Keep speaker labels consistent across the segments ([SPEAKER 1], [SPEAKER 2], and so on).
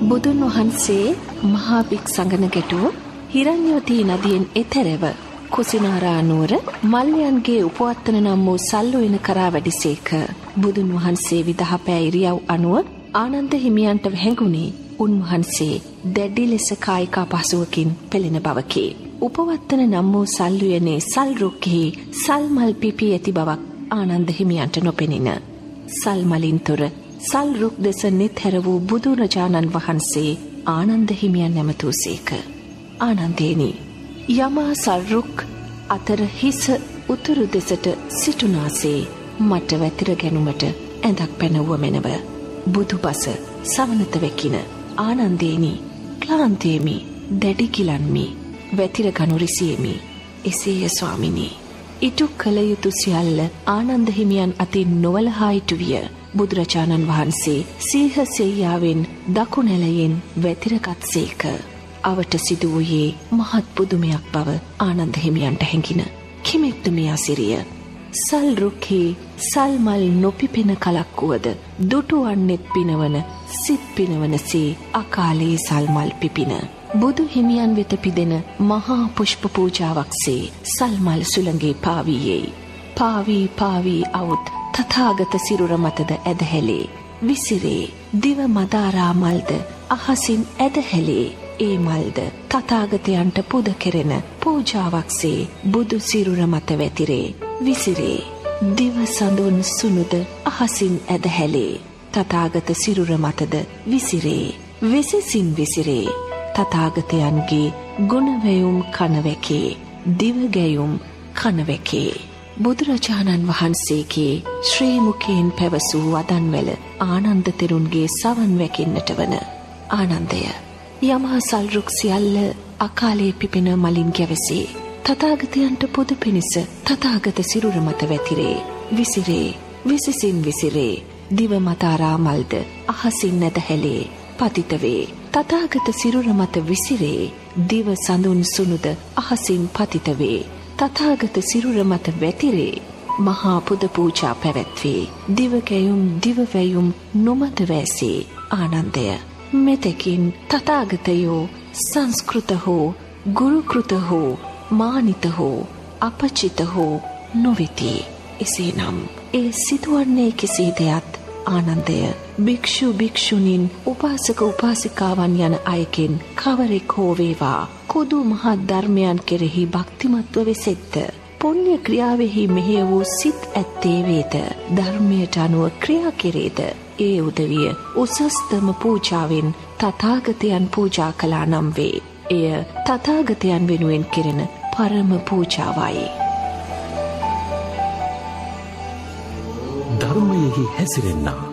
[SPEAKER 1] බුදුන් වහන්සේ මහා භික් සඟන ගැටුව හිරඤ්‍යවතී නදියෙන් එතරව කුසිනාරා නුවර මල්ලයන්ගේ උපවත්තන නම් වූ සල්ලොයින කරා වැඩිසේක. බුදුන් වහන්සේ විදහපෑ ඉරියව් අනුව ආනන්ද හිමියන්ට හැඟුණේ උන්වහන්සේ දැඩි ලෙස කායිකා පහසුවකින් පෙළෙන බවකි. උපවත්තන නම් වූ සල්ලුයනේ සල් රුක්කෙහි සල්මල් පිපී ඇති බවක් ආනන්ද හිමියන්ට නොපෙනින. සල්මලින්තොර සල් රුක් දෙස නෙත් හැර වූ බුදුරජාණන් වහන්සේ ආනන්ද හිමියන් නැමතූසේක. ආනන්දේනි. යමා සල්රුක් අතර හිස උතුරු දෙසට සිටුනාසේ මට වැතිර ගැනුමට ඇඳක් පැනවුව මෙනව. බුදු පස සවනත වැකින ආනන්දේනි ක්ලාන්තේමි දැඩිකිලන්මි වැතිර ගනුරිසියමි එසේය ස්වාමිනී. ඉටු කළ යුතු සියල්ල ආනන්ද හිමියන් අතින් නොවලහායිටු විය බුදුරජාණන් වහන්සේ සීහ සෙයියාවෙන් දකුණැලයෙන් වැතිරගත් සේක. අවට සිදුවූයේ මහත් පුදුමයක් බව ආනන්ද හිමියන්ට හැඟින. කෙමෙක්ද මෙයා සිරිය. සල් රුක්හි සල්මල් නොපිපෙන කලක් වුවද දුටුවන්නෙත් පිනවන සිත් පිනවනසේ අකාලේ සල්මල් පිපින. බුදු හිමියන් වෙත පිදෙන මහා පුෂ්ප පූජාවක්සේ සල්මල් සුළඟේ පාවීයෙයි. පාවී පාවී අවුත් තථාගත සිරුර මතද ඇදහැලේ. විසිරේ දිව මදාරා මල්ද අහසින් ඇදහැලේ. ඒ මල්ද තථාගතයන්ට පුද කෙරෙන පූජාවක්සේ බුදු සිරුර මත වැතිරේ. විසිරේ දිව සඳුන් සුනුද අහසින් ඇදහැලේ. තථාගත සිරුර මතද විසිරේ. විසිසින් විසිරේ. තථාගතයන්ගේ ගුණවැයුම් කනවැකේ. දිවගැයුම් කනවැකේ. බුදුරජාණන් වහන්සේගේ ශ්‍රීමුකයෙන් පැවසූ වදන්වැල ආනන්ද තෙරුන්ගේ සවන් වැකින්නට වන ආනන්දය. යමහා සල්රුක් සියල්ල අකාලේ පිපෙන මලින් ගැවසේ. තථාගතයන්ට පොදු පිණිස තථාගත සිරුර මත වැතිරේ. විසිරේ විසිසින් විසිරේ දිව මතාරා මල්ද අහසින් නැද හැලේ පතිතවේ. තථාගත සිරුර මත විසිරේ දිව සඳුන් සුනුද අහසින් පතිතවේ. තථාගත සිරුර මත වැතිරේ මහා පුද පූජා පැවැත්වේ. දිවකැයුම් දිවවැයුම් නොමත වැසේ ආනන්දය. මෙතෙකින් තථාගතයෝ සංස්කෘත හෝ ගුරුකෘත හෝ මානිත හෝ අපචිත හෝ නොවෙති. එසේනම් ඒ සිදුවන්නේ කෙසේදයත් ආනන්දය භික්‍ෂු භික්‍ෂුණින් උපාසක උපාසිකාවන් යන අයකෙන් කවරෙක් හෝවේවා කොදු මහත් ධර්මයන් කෙරෙහි භක්තිමත්ව වෙසෙත්ත. පුුණ්්‍ය ක්‍රියාවෙහි මෙහෙය වූ සිත් ඇත්තේ වේද. ධර්මයට අනුව ක්‍රියා කෙරේද. ඒ උදවිය උසස්තම පූජාවෙන් තතාගතයන් පූජා කලා නම් වේ. එය තතාගතයන් වෙනුවෙන් කෙරෙන පරම පූජාවයි.
[SPEAKER 2] ධර්මයෙහි හැසිරෙන්න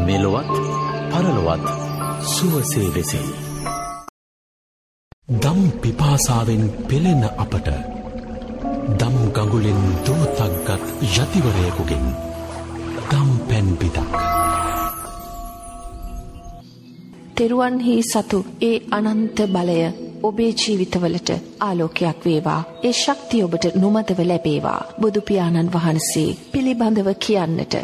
[SPEAKER 2] මෙලොවත් පරලොවත් සුවසේ වෙසෙයි. දම් පිපාසාවෙන් පෙළෙන අපට දම් ගඟුලෙන් දෝතක්ගත් යතිවරයකුගෙන් දම් පැන් පිතක්.
[SPEAKER 1] තෙරුවන්හි සතු ඒ අනන්ත බලය ඔබේ ජීවිතවලට ආලෝකයක් වේවා. ඒ ශක්තිය ඔබට නොමදව ලැබේවා. බුදුපියාණන් වහන්සේ පිළිබඳව කියන්නට.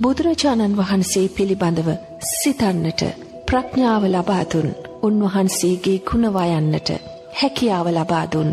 [SPEAKER 1] බුදුරජාණන් වහන්සේ පිළිබඳව සිතන්නට ප්‍රඥාව ලබාදුන් උන්වහන්සේගේ ගුණවයන්නට හැකියාව ලබාදුන්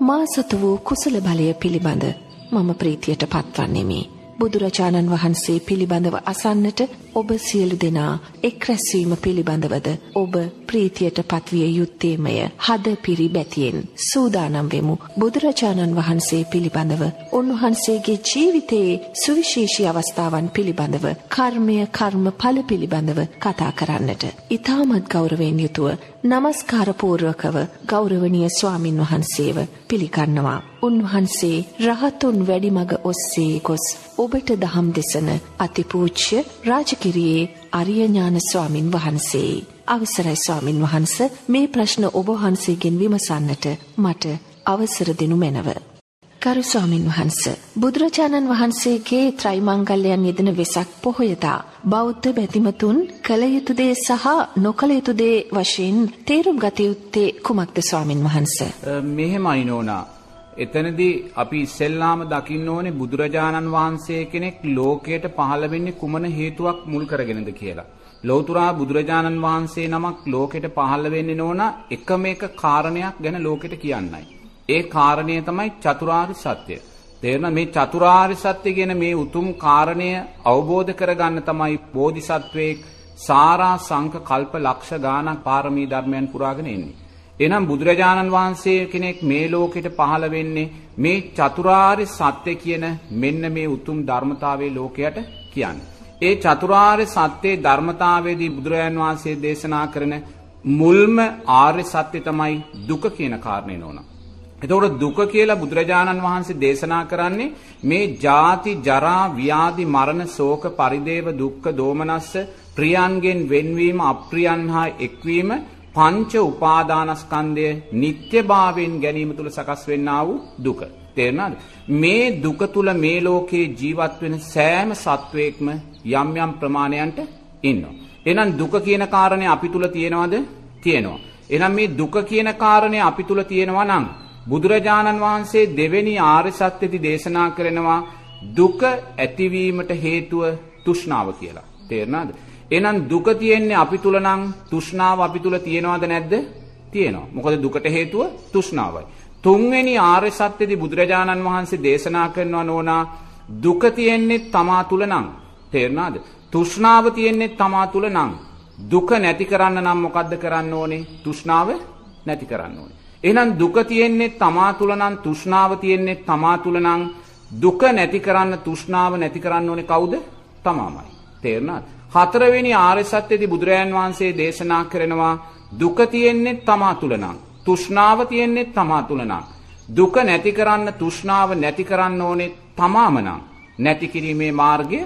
[SPEAKER 1] මා සතු වූ කුසල බලය පිළිබඳ මම ප්‍රීතියට පත්වන්නෙමි. බුදුරජාණන් වහන්සේ පිළිබඳව අසන්නට ඔබ සියලු දෙනා එක් රැස්වීම පිළිබඳවද ඔබ ප්‍රීතියට පත්විය යුත්තේමය. හද පිරි බැතියෙන් සූදානම් වෙමු. බුදුරජාණන් වහන්සේ පිළිබඳව උන්වහන්සේගේ ජීවිතයේ සුවිශේෂී අවස්ථාවන් පිළිබඳව කර්මය කර්ම ඵල පිළිබඳව කතා කරන්නට. ඊටමත් ගෞරවයෙන් යුතුව নমස්කාරපූර්වකව ගෞරවනීය ස්වාමින් වහන්සේව පිළිගන්නවා. උන්වහන්සේ රහතුන් වැඩිමග ඔස්සේ ගොස් ඔබට දහම් දෙසන අතිපූච්‍ය රාජකිරියේ අරියඥාන ස්වාමින් වහන්සේ. අවසරයි ස්වාමින් වහන්ස මේ ප්‍රශ්න ඔබ වහන්සේගෙන් විමසන්නට මට අවසර දෙනු මැනව. ගරු ස්වාමින් වහන්ස බුදුරජාණන් වහන්සේගේ ත්‍රිමංගල්‍යයන් යෙදෙන වෙසක් පොහොයදා බෞද්ධ බැතිමතුන් කළ යුතු දේ සහ නොකළ යුතු දේ වශයෙන් තේරුම් ගත යුත්තේ කුමක්ද ස්වාමින් වහන්ස
[SPEAKER 3] මෙහෙමයි නෝනා එතනදී අපි ඉස්සෙල්ලාම දකින්න ඕනේ බුදුරජාණන් වහන්සේ කෙනෙක් ලෝකයට පහළ වෙන්නේ කුමන හේතුවක් මුල් කරගෙනද කියලා. ලෝතුරා බුදුරජාණන් වහන්සේ නමක් ලෝකෙට පහළ වෙන්නේ නෝන එකම එක කාරණයක් ගැන ලෝකෙට කියන්නයි. ඒ කාරණය තමයි චතුරාර්ය සත්‍ය. තේරෙන මේ චතුරාර්ය සත්‍ය කියන මේ උතුම් කාරණය අවබෝධ කරගන්න තමයි බෝධිසත්වයේ සාරා සංක කල්ප ලක්ෂ ගානක් පාරමී ධර්මයන් පුරාගෙන එන්නේ. එනම් බුදුරජාණන් වහන්සේ කෙනෙක් මේ ලෝකෙට පහළ වෙන්නේ මේ චතුරාර්ය සත්‍ය කියන මෙන්න මේ උතුම් ධර්මතාවයේ ලෝකයට කියන්නේ. ඒ චතුරාර්ය සත්‍යයේ ධර්මතාවයේදී බුදුරජාණන් වහන්සේ දේශනා කරන මුල්ම ආර්ය සත්‍ය තමයි දුක කියන කාරණේ නෝනා. එතකොට දුක කියලා බුදුරජාණන් වහන්සේ දේශනා කරන්නේ මේ ජාති ජරා ව්‍යාධි මරණ ශෝක පරිදේව දුක්ඛ දෝමනස්ස ප්‍රියන්ගෙන් වෙන්වීම අප්‍රියන් හා එක්වීම පංච උපාදානස්කන්ධය නිට්ටයභාවයෙන් ගැනීම තුල සකස් වෙන්නා වූ දුක. තේරුණාද? මේ දුක තුල මේ ලෝකේ ජීවත් වෙන සෑම සත්වයක්ම යම් යම් ප්‍රමාණයන්ට ඉන්නවා. එහෙනම් දුක කියන කාරණේ අපි තුල තියෙනවද? තියෙනවා. එහෙනම් මේ දුක කියන කාරණේ අපි තුල තියෙනවා නම් බුදුරජාණන් වහන්සේ දෙවෙනි ආර්ය සත්‍යති දේශනා කරනවා දුක ඇතිවීමට හේතුව තෘෂ්ණාව කියලා. තේරුණාද? එහෙනම් දුක තියෙන්නේ අපි තුල නම් තෘෂ්ණාව අපි තුල තියෙනවද නැද්ද? තියෙනවා. මොකද දුකට හේතුව තෘෂ්ණාවයි. තුන්වෙනි ආර්ය සත්‍යදී බුදුරජාණන් වහන්සේ දේශනා කරනවා නෝනා දුක තියෙන්නේ තමා තුල නම්. තේරුණාද? තෘෂ්ණාව තියෙන්නේ තමා තුල නම්. දුක නැති කරන්න නම් මොකද්ද කරන්න ඕනේ? තෘෂ්ණාව නැති කරන්න ඕනේ. එහෙනම් දුක තියෙන්නේ තමා තුල නම් තෘෂ්ණාව තියෙන්නේ තමා තුල නම් දුක නැති කරන්න තෘෂ්ණාව නැති කරන්න ඕනේ කවුද? තමාමයි. තේරුණාද? හතරවෙනි ආර්ය සත්‍යදී බුදුරයන් වහන්සේ දේශනා කරනවා දුක තියෙන්නේ තමා තුල නම් තෘෂ්ණාව තියෙන්නේ තමා තුල නම් දුක නැති කරන්න තෘෂ්ණාව නැති කරන්න ඕනේ තමාම නම් නැති කිරීමේ මාර්ගය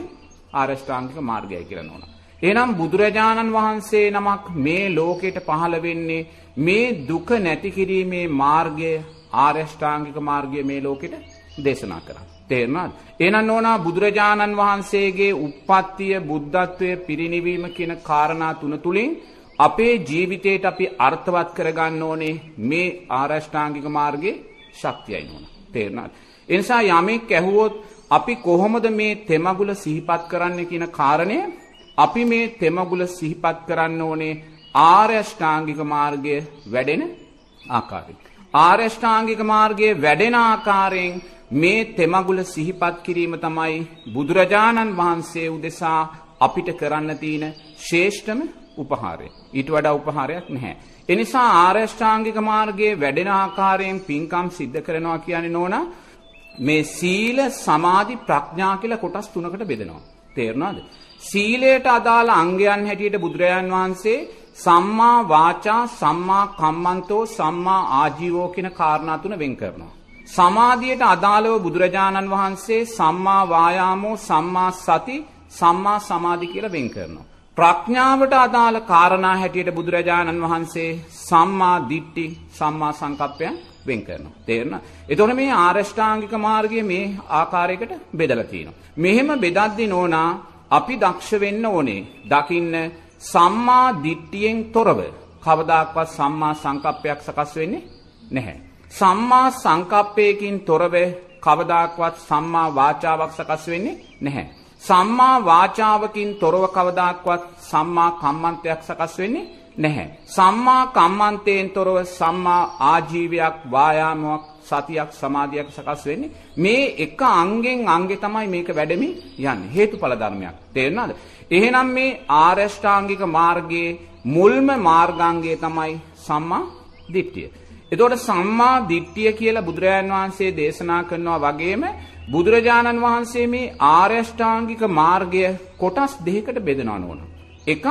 [SPEAKER 3] ආරෂ්ඨාංගික මාර්ගයයි කියලා නෝනා. එහෙනම් බුදුරජාණන් වහන්සේ නමක් මේ ලෝකෙට පහළ වෙන්නේ මේ දුක නැති කිරීමේ මාර්ගය ආරෂ්ඨාංගික මාර්ගය මේ ලෝකෙට දේශනා කරා. තේරුණාද? එහෙනම් නෝනා බුදුරජාණන් වහන්සේගේ උප්පත්තිය, බුද්ධත්වය, පිරිනිවීම කියන කාරණා තුන තුලින් අපේ ජීවිතේට අපි අර්ථවත් කරගන්න ඕනේ මේ ආරෂ්ඨාංගික මාර්ගයේ ශක්තියයි නෝනා. තේරුණාද? ඒ නිසා යමෙක් ඇහුවොත් අපි කොහොමද මේ තෙමගුල සිහිපත් කරන්න කියන කාරණය අපි මේ තෙමගුල සිහිපත් කරන්න ඕනේ ආර්ය අෂ්ටාංගික මාර්ගය වැඩෙන ආකාරයෙන්. ආර්ය අෂ්ටාංගික මාර්ගයේ වැඩෙන ආකාරයෙන් මේ තෙමගුල සිහිපත් කිරීම තමයි බුදුරජාණන් වහන්සේ උදෙසා අපිට කරන්න තියෙන ශ්‍රේෂ්ඨම උපහාරය. ඊට වඩා උපහාරයක් නැහැ. එනිසා ආර්ය අෂ්ටාංගික මාර්ගයේ වැඩෙන ආකාරයෙන් පින්කම් සිද්ධ කරනවා කියන්නේ නෝනා මේ සීල සමාධි ප්‍රඥා කියලා කොටස් තුනකට බෙදෙනවා. තේරුණාද? සීලයට අදාළ අංගයන් හැටියට බුදුරජාන් වහන්සේ සම්මා වාචා සම්මා කම්මන්තෝ සම්මා ආජීවෝ කියන කාරණා තුන වෙන් කරනවා. සමාධියට අදාළව බුදුරජාණන් වහන්සේ සම්මා වායාමෝ සම්මා සති සම්මා සමාධි කියලා වෙන් කරනවා. ප්‍රඥාවට අදාළ කාරණා හැටියට බුදුරජාණන් වහන්සේ සම්මා දිට්ඨි සම්මා සංකප්පයන් වෙන් කරනවා. තේරෙනවද? එතකොට මේ ආරෂ්ඨාංගික මාර්ගය මේ ආකාරයකට බෙදලා තියෙනවා. මෙහෙම බෙදද්දී නෝනා අපි දක්ෂ වෙන්න ඕනේ. දකින්න සම්මා දිට්ඨියෙන් තොරව කවදාක්වත් සම්මා සංකප්පයක් සකස් වෙන්නේ නැහැ. සම්මා සංකප්පයකින් තොරව කවදාක්වත් සම්මා වාචාවක් සකස් වෙන්නේ නැහැ. සම්මා වාචාවකින් තොරව කවදාක්වත් සම්මා කම්මන්තයක් සකස් වෙන්නේ නැහැ. සම්මා කම්මන්තයෙන් තොරව සම්මා ආජීවයක් වායාමයක් සතියක් සමාධියක් සකස් වෙන්නේ. මේ එක අංගෙන් අංගෙ තමයි මේක වැඩෙමින් යන්නේ. හේතුඵල ධර්මයක්. තේරෙනවද එහෙනම් මේ ආරෂ්ඨාංගික මාර්ගයේ මුල්ම මාර්ගාංගය තමයි සම්මා දිට්ඨිය. එතකොට සම්මා දිට්ඨිය කියලා බුදුරජාණන් වහන්සේ දේශනා කරනවා වගේම බුදුරජාණන් වහන්සේ මේ ආරෂ්ඨාංගික මාර්ගය කොටස් දෙකකට බෙදනවා නෝන. එකක්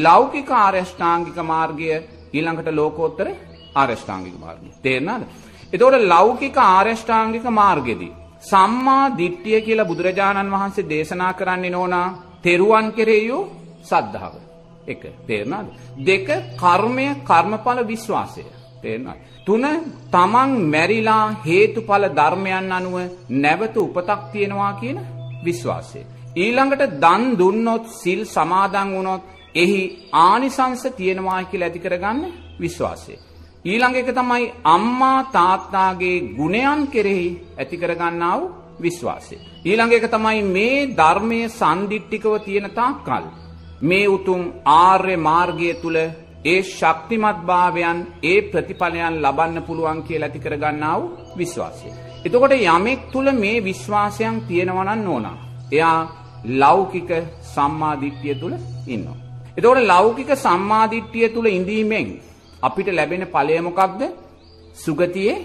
[SPEAKER 3] ලෞකික ආරෂ්ඨාංගික මාර්ගය ඊළඟට ලෝකෝත්තර ආරෂ්ඨාංගික මාර්ගය. තේරෙනවද එතකොට ලෞකික ආරෂ්ඨාංගික මාර්ගෙදී සම්මා දිට්ඨිය කියලා බුදුරජාණන් වහන්සේ දේශනා කරන්නේ නෝනා තෙරුවන් කෙරෙහියු සද්ධාව. එක තේරෙනවද? දෙක කර්මය කර්මඵල විශ්වාසය. තේරෙනවද? තුන තමන් මැරිලා හේතුඵල ධර්මයන් අනුව නැවත උපතක් තියනවා කියන විශ්වාසය. ඊළඟට දන් දුන්නොත් සිල් සමාදන් වුණොත් එහි ආනිසංස තියෙනවා කියලා ඇති කරගන්න විශ්වාසය. ඊළඟ එක තමයි අම්මා තාත්තාගේ ගුණයන් කෙරෙහි ඇති කරගන්නා වූ විශ්වාසය. ඊළඟ එක තමයි මේ ධර්මයේ සම්දිට්ඨිකව තියෙන තාක්කල් මේ උතුම් ආර්ය මාර්ගය තුල ඒ ශක්තිමත් භාවයන් ඒ ප්‍රතිඵලයන් ලබන්න පුළුවන් කියලා ඇති කරගන්නා වූ විශ්වාසය. එතකොට යමෙක් තුල මේ විශ්වාසයන් තියෙනවා නම් ඕනා. එයා ලෞකික සම්මාදිට්ඨිය තුල ඉන්නවා. එතකොට ලෞකික සම්මාදිට්ඨිය තුල ඉඳීමෙන් අපිට ලැබෙන ඵලය මොකක්ද? සුගතියේ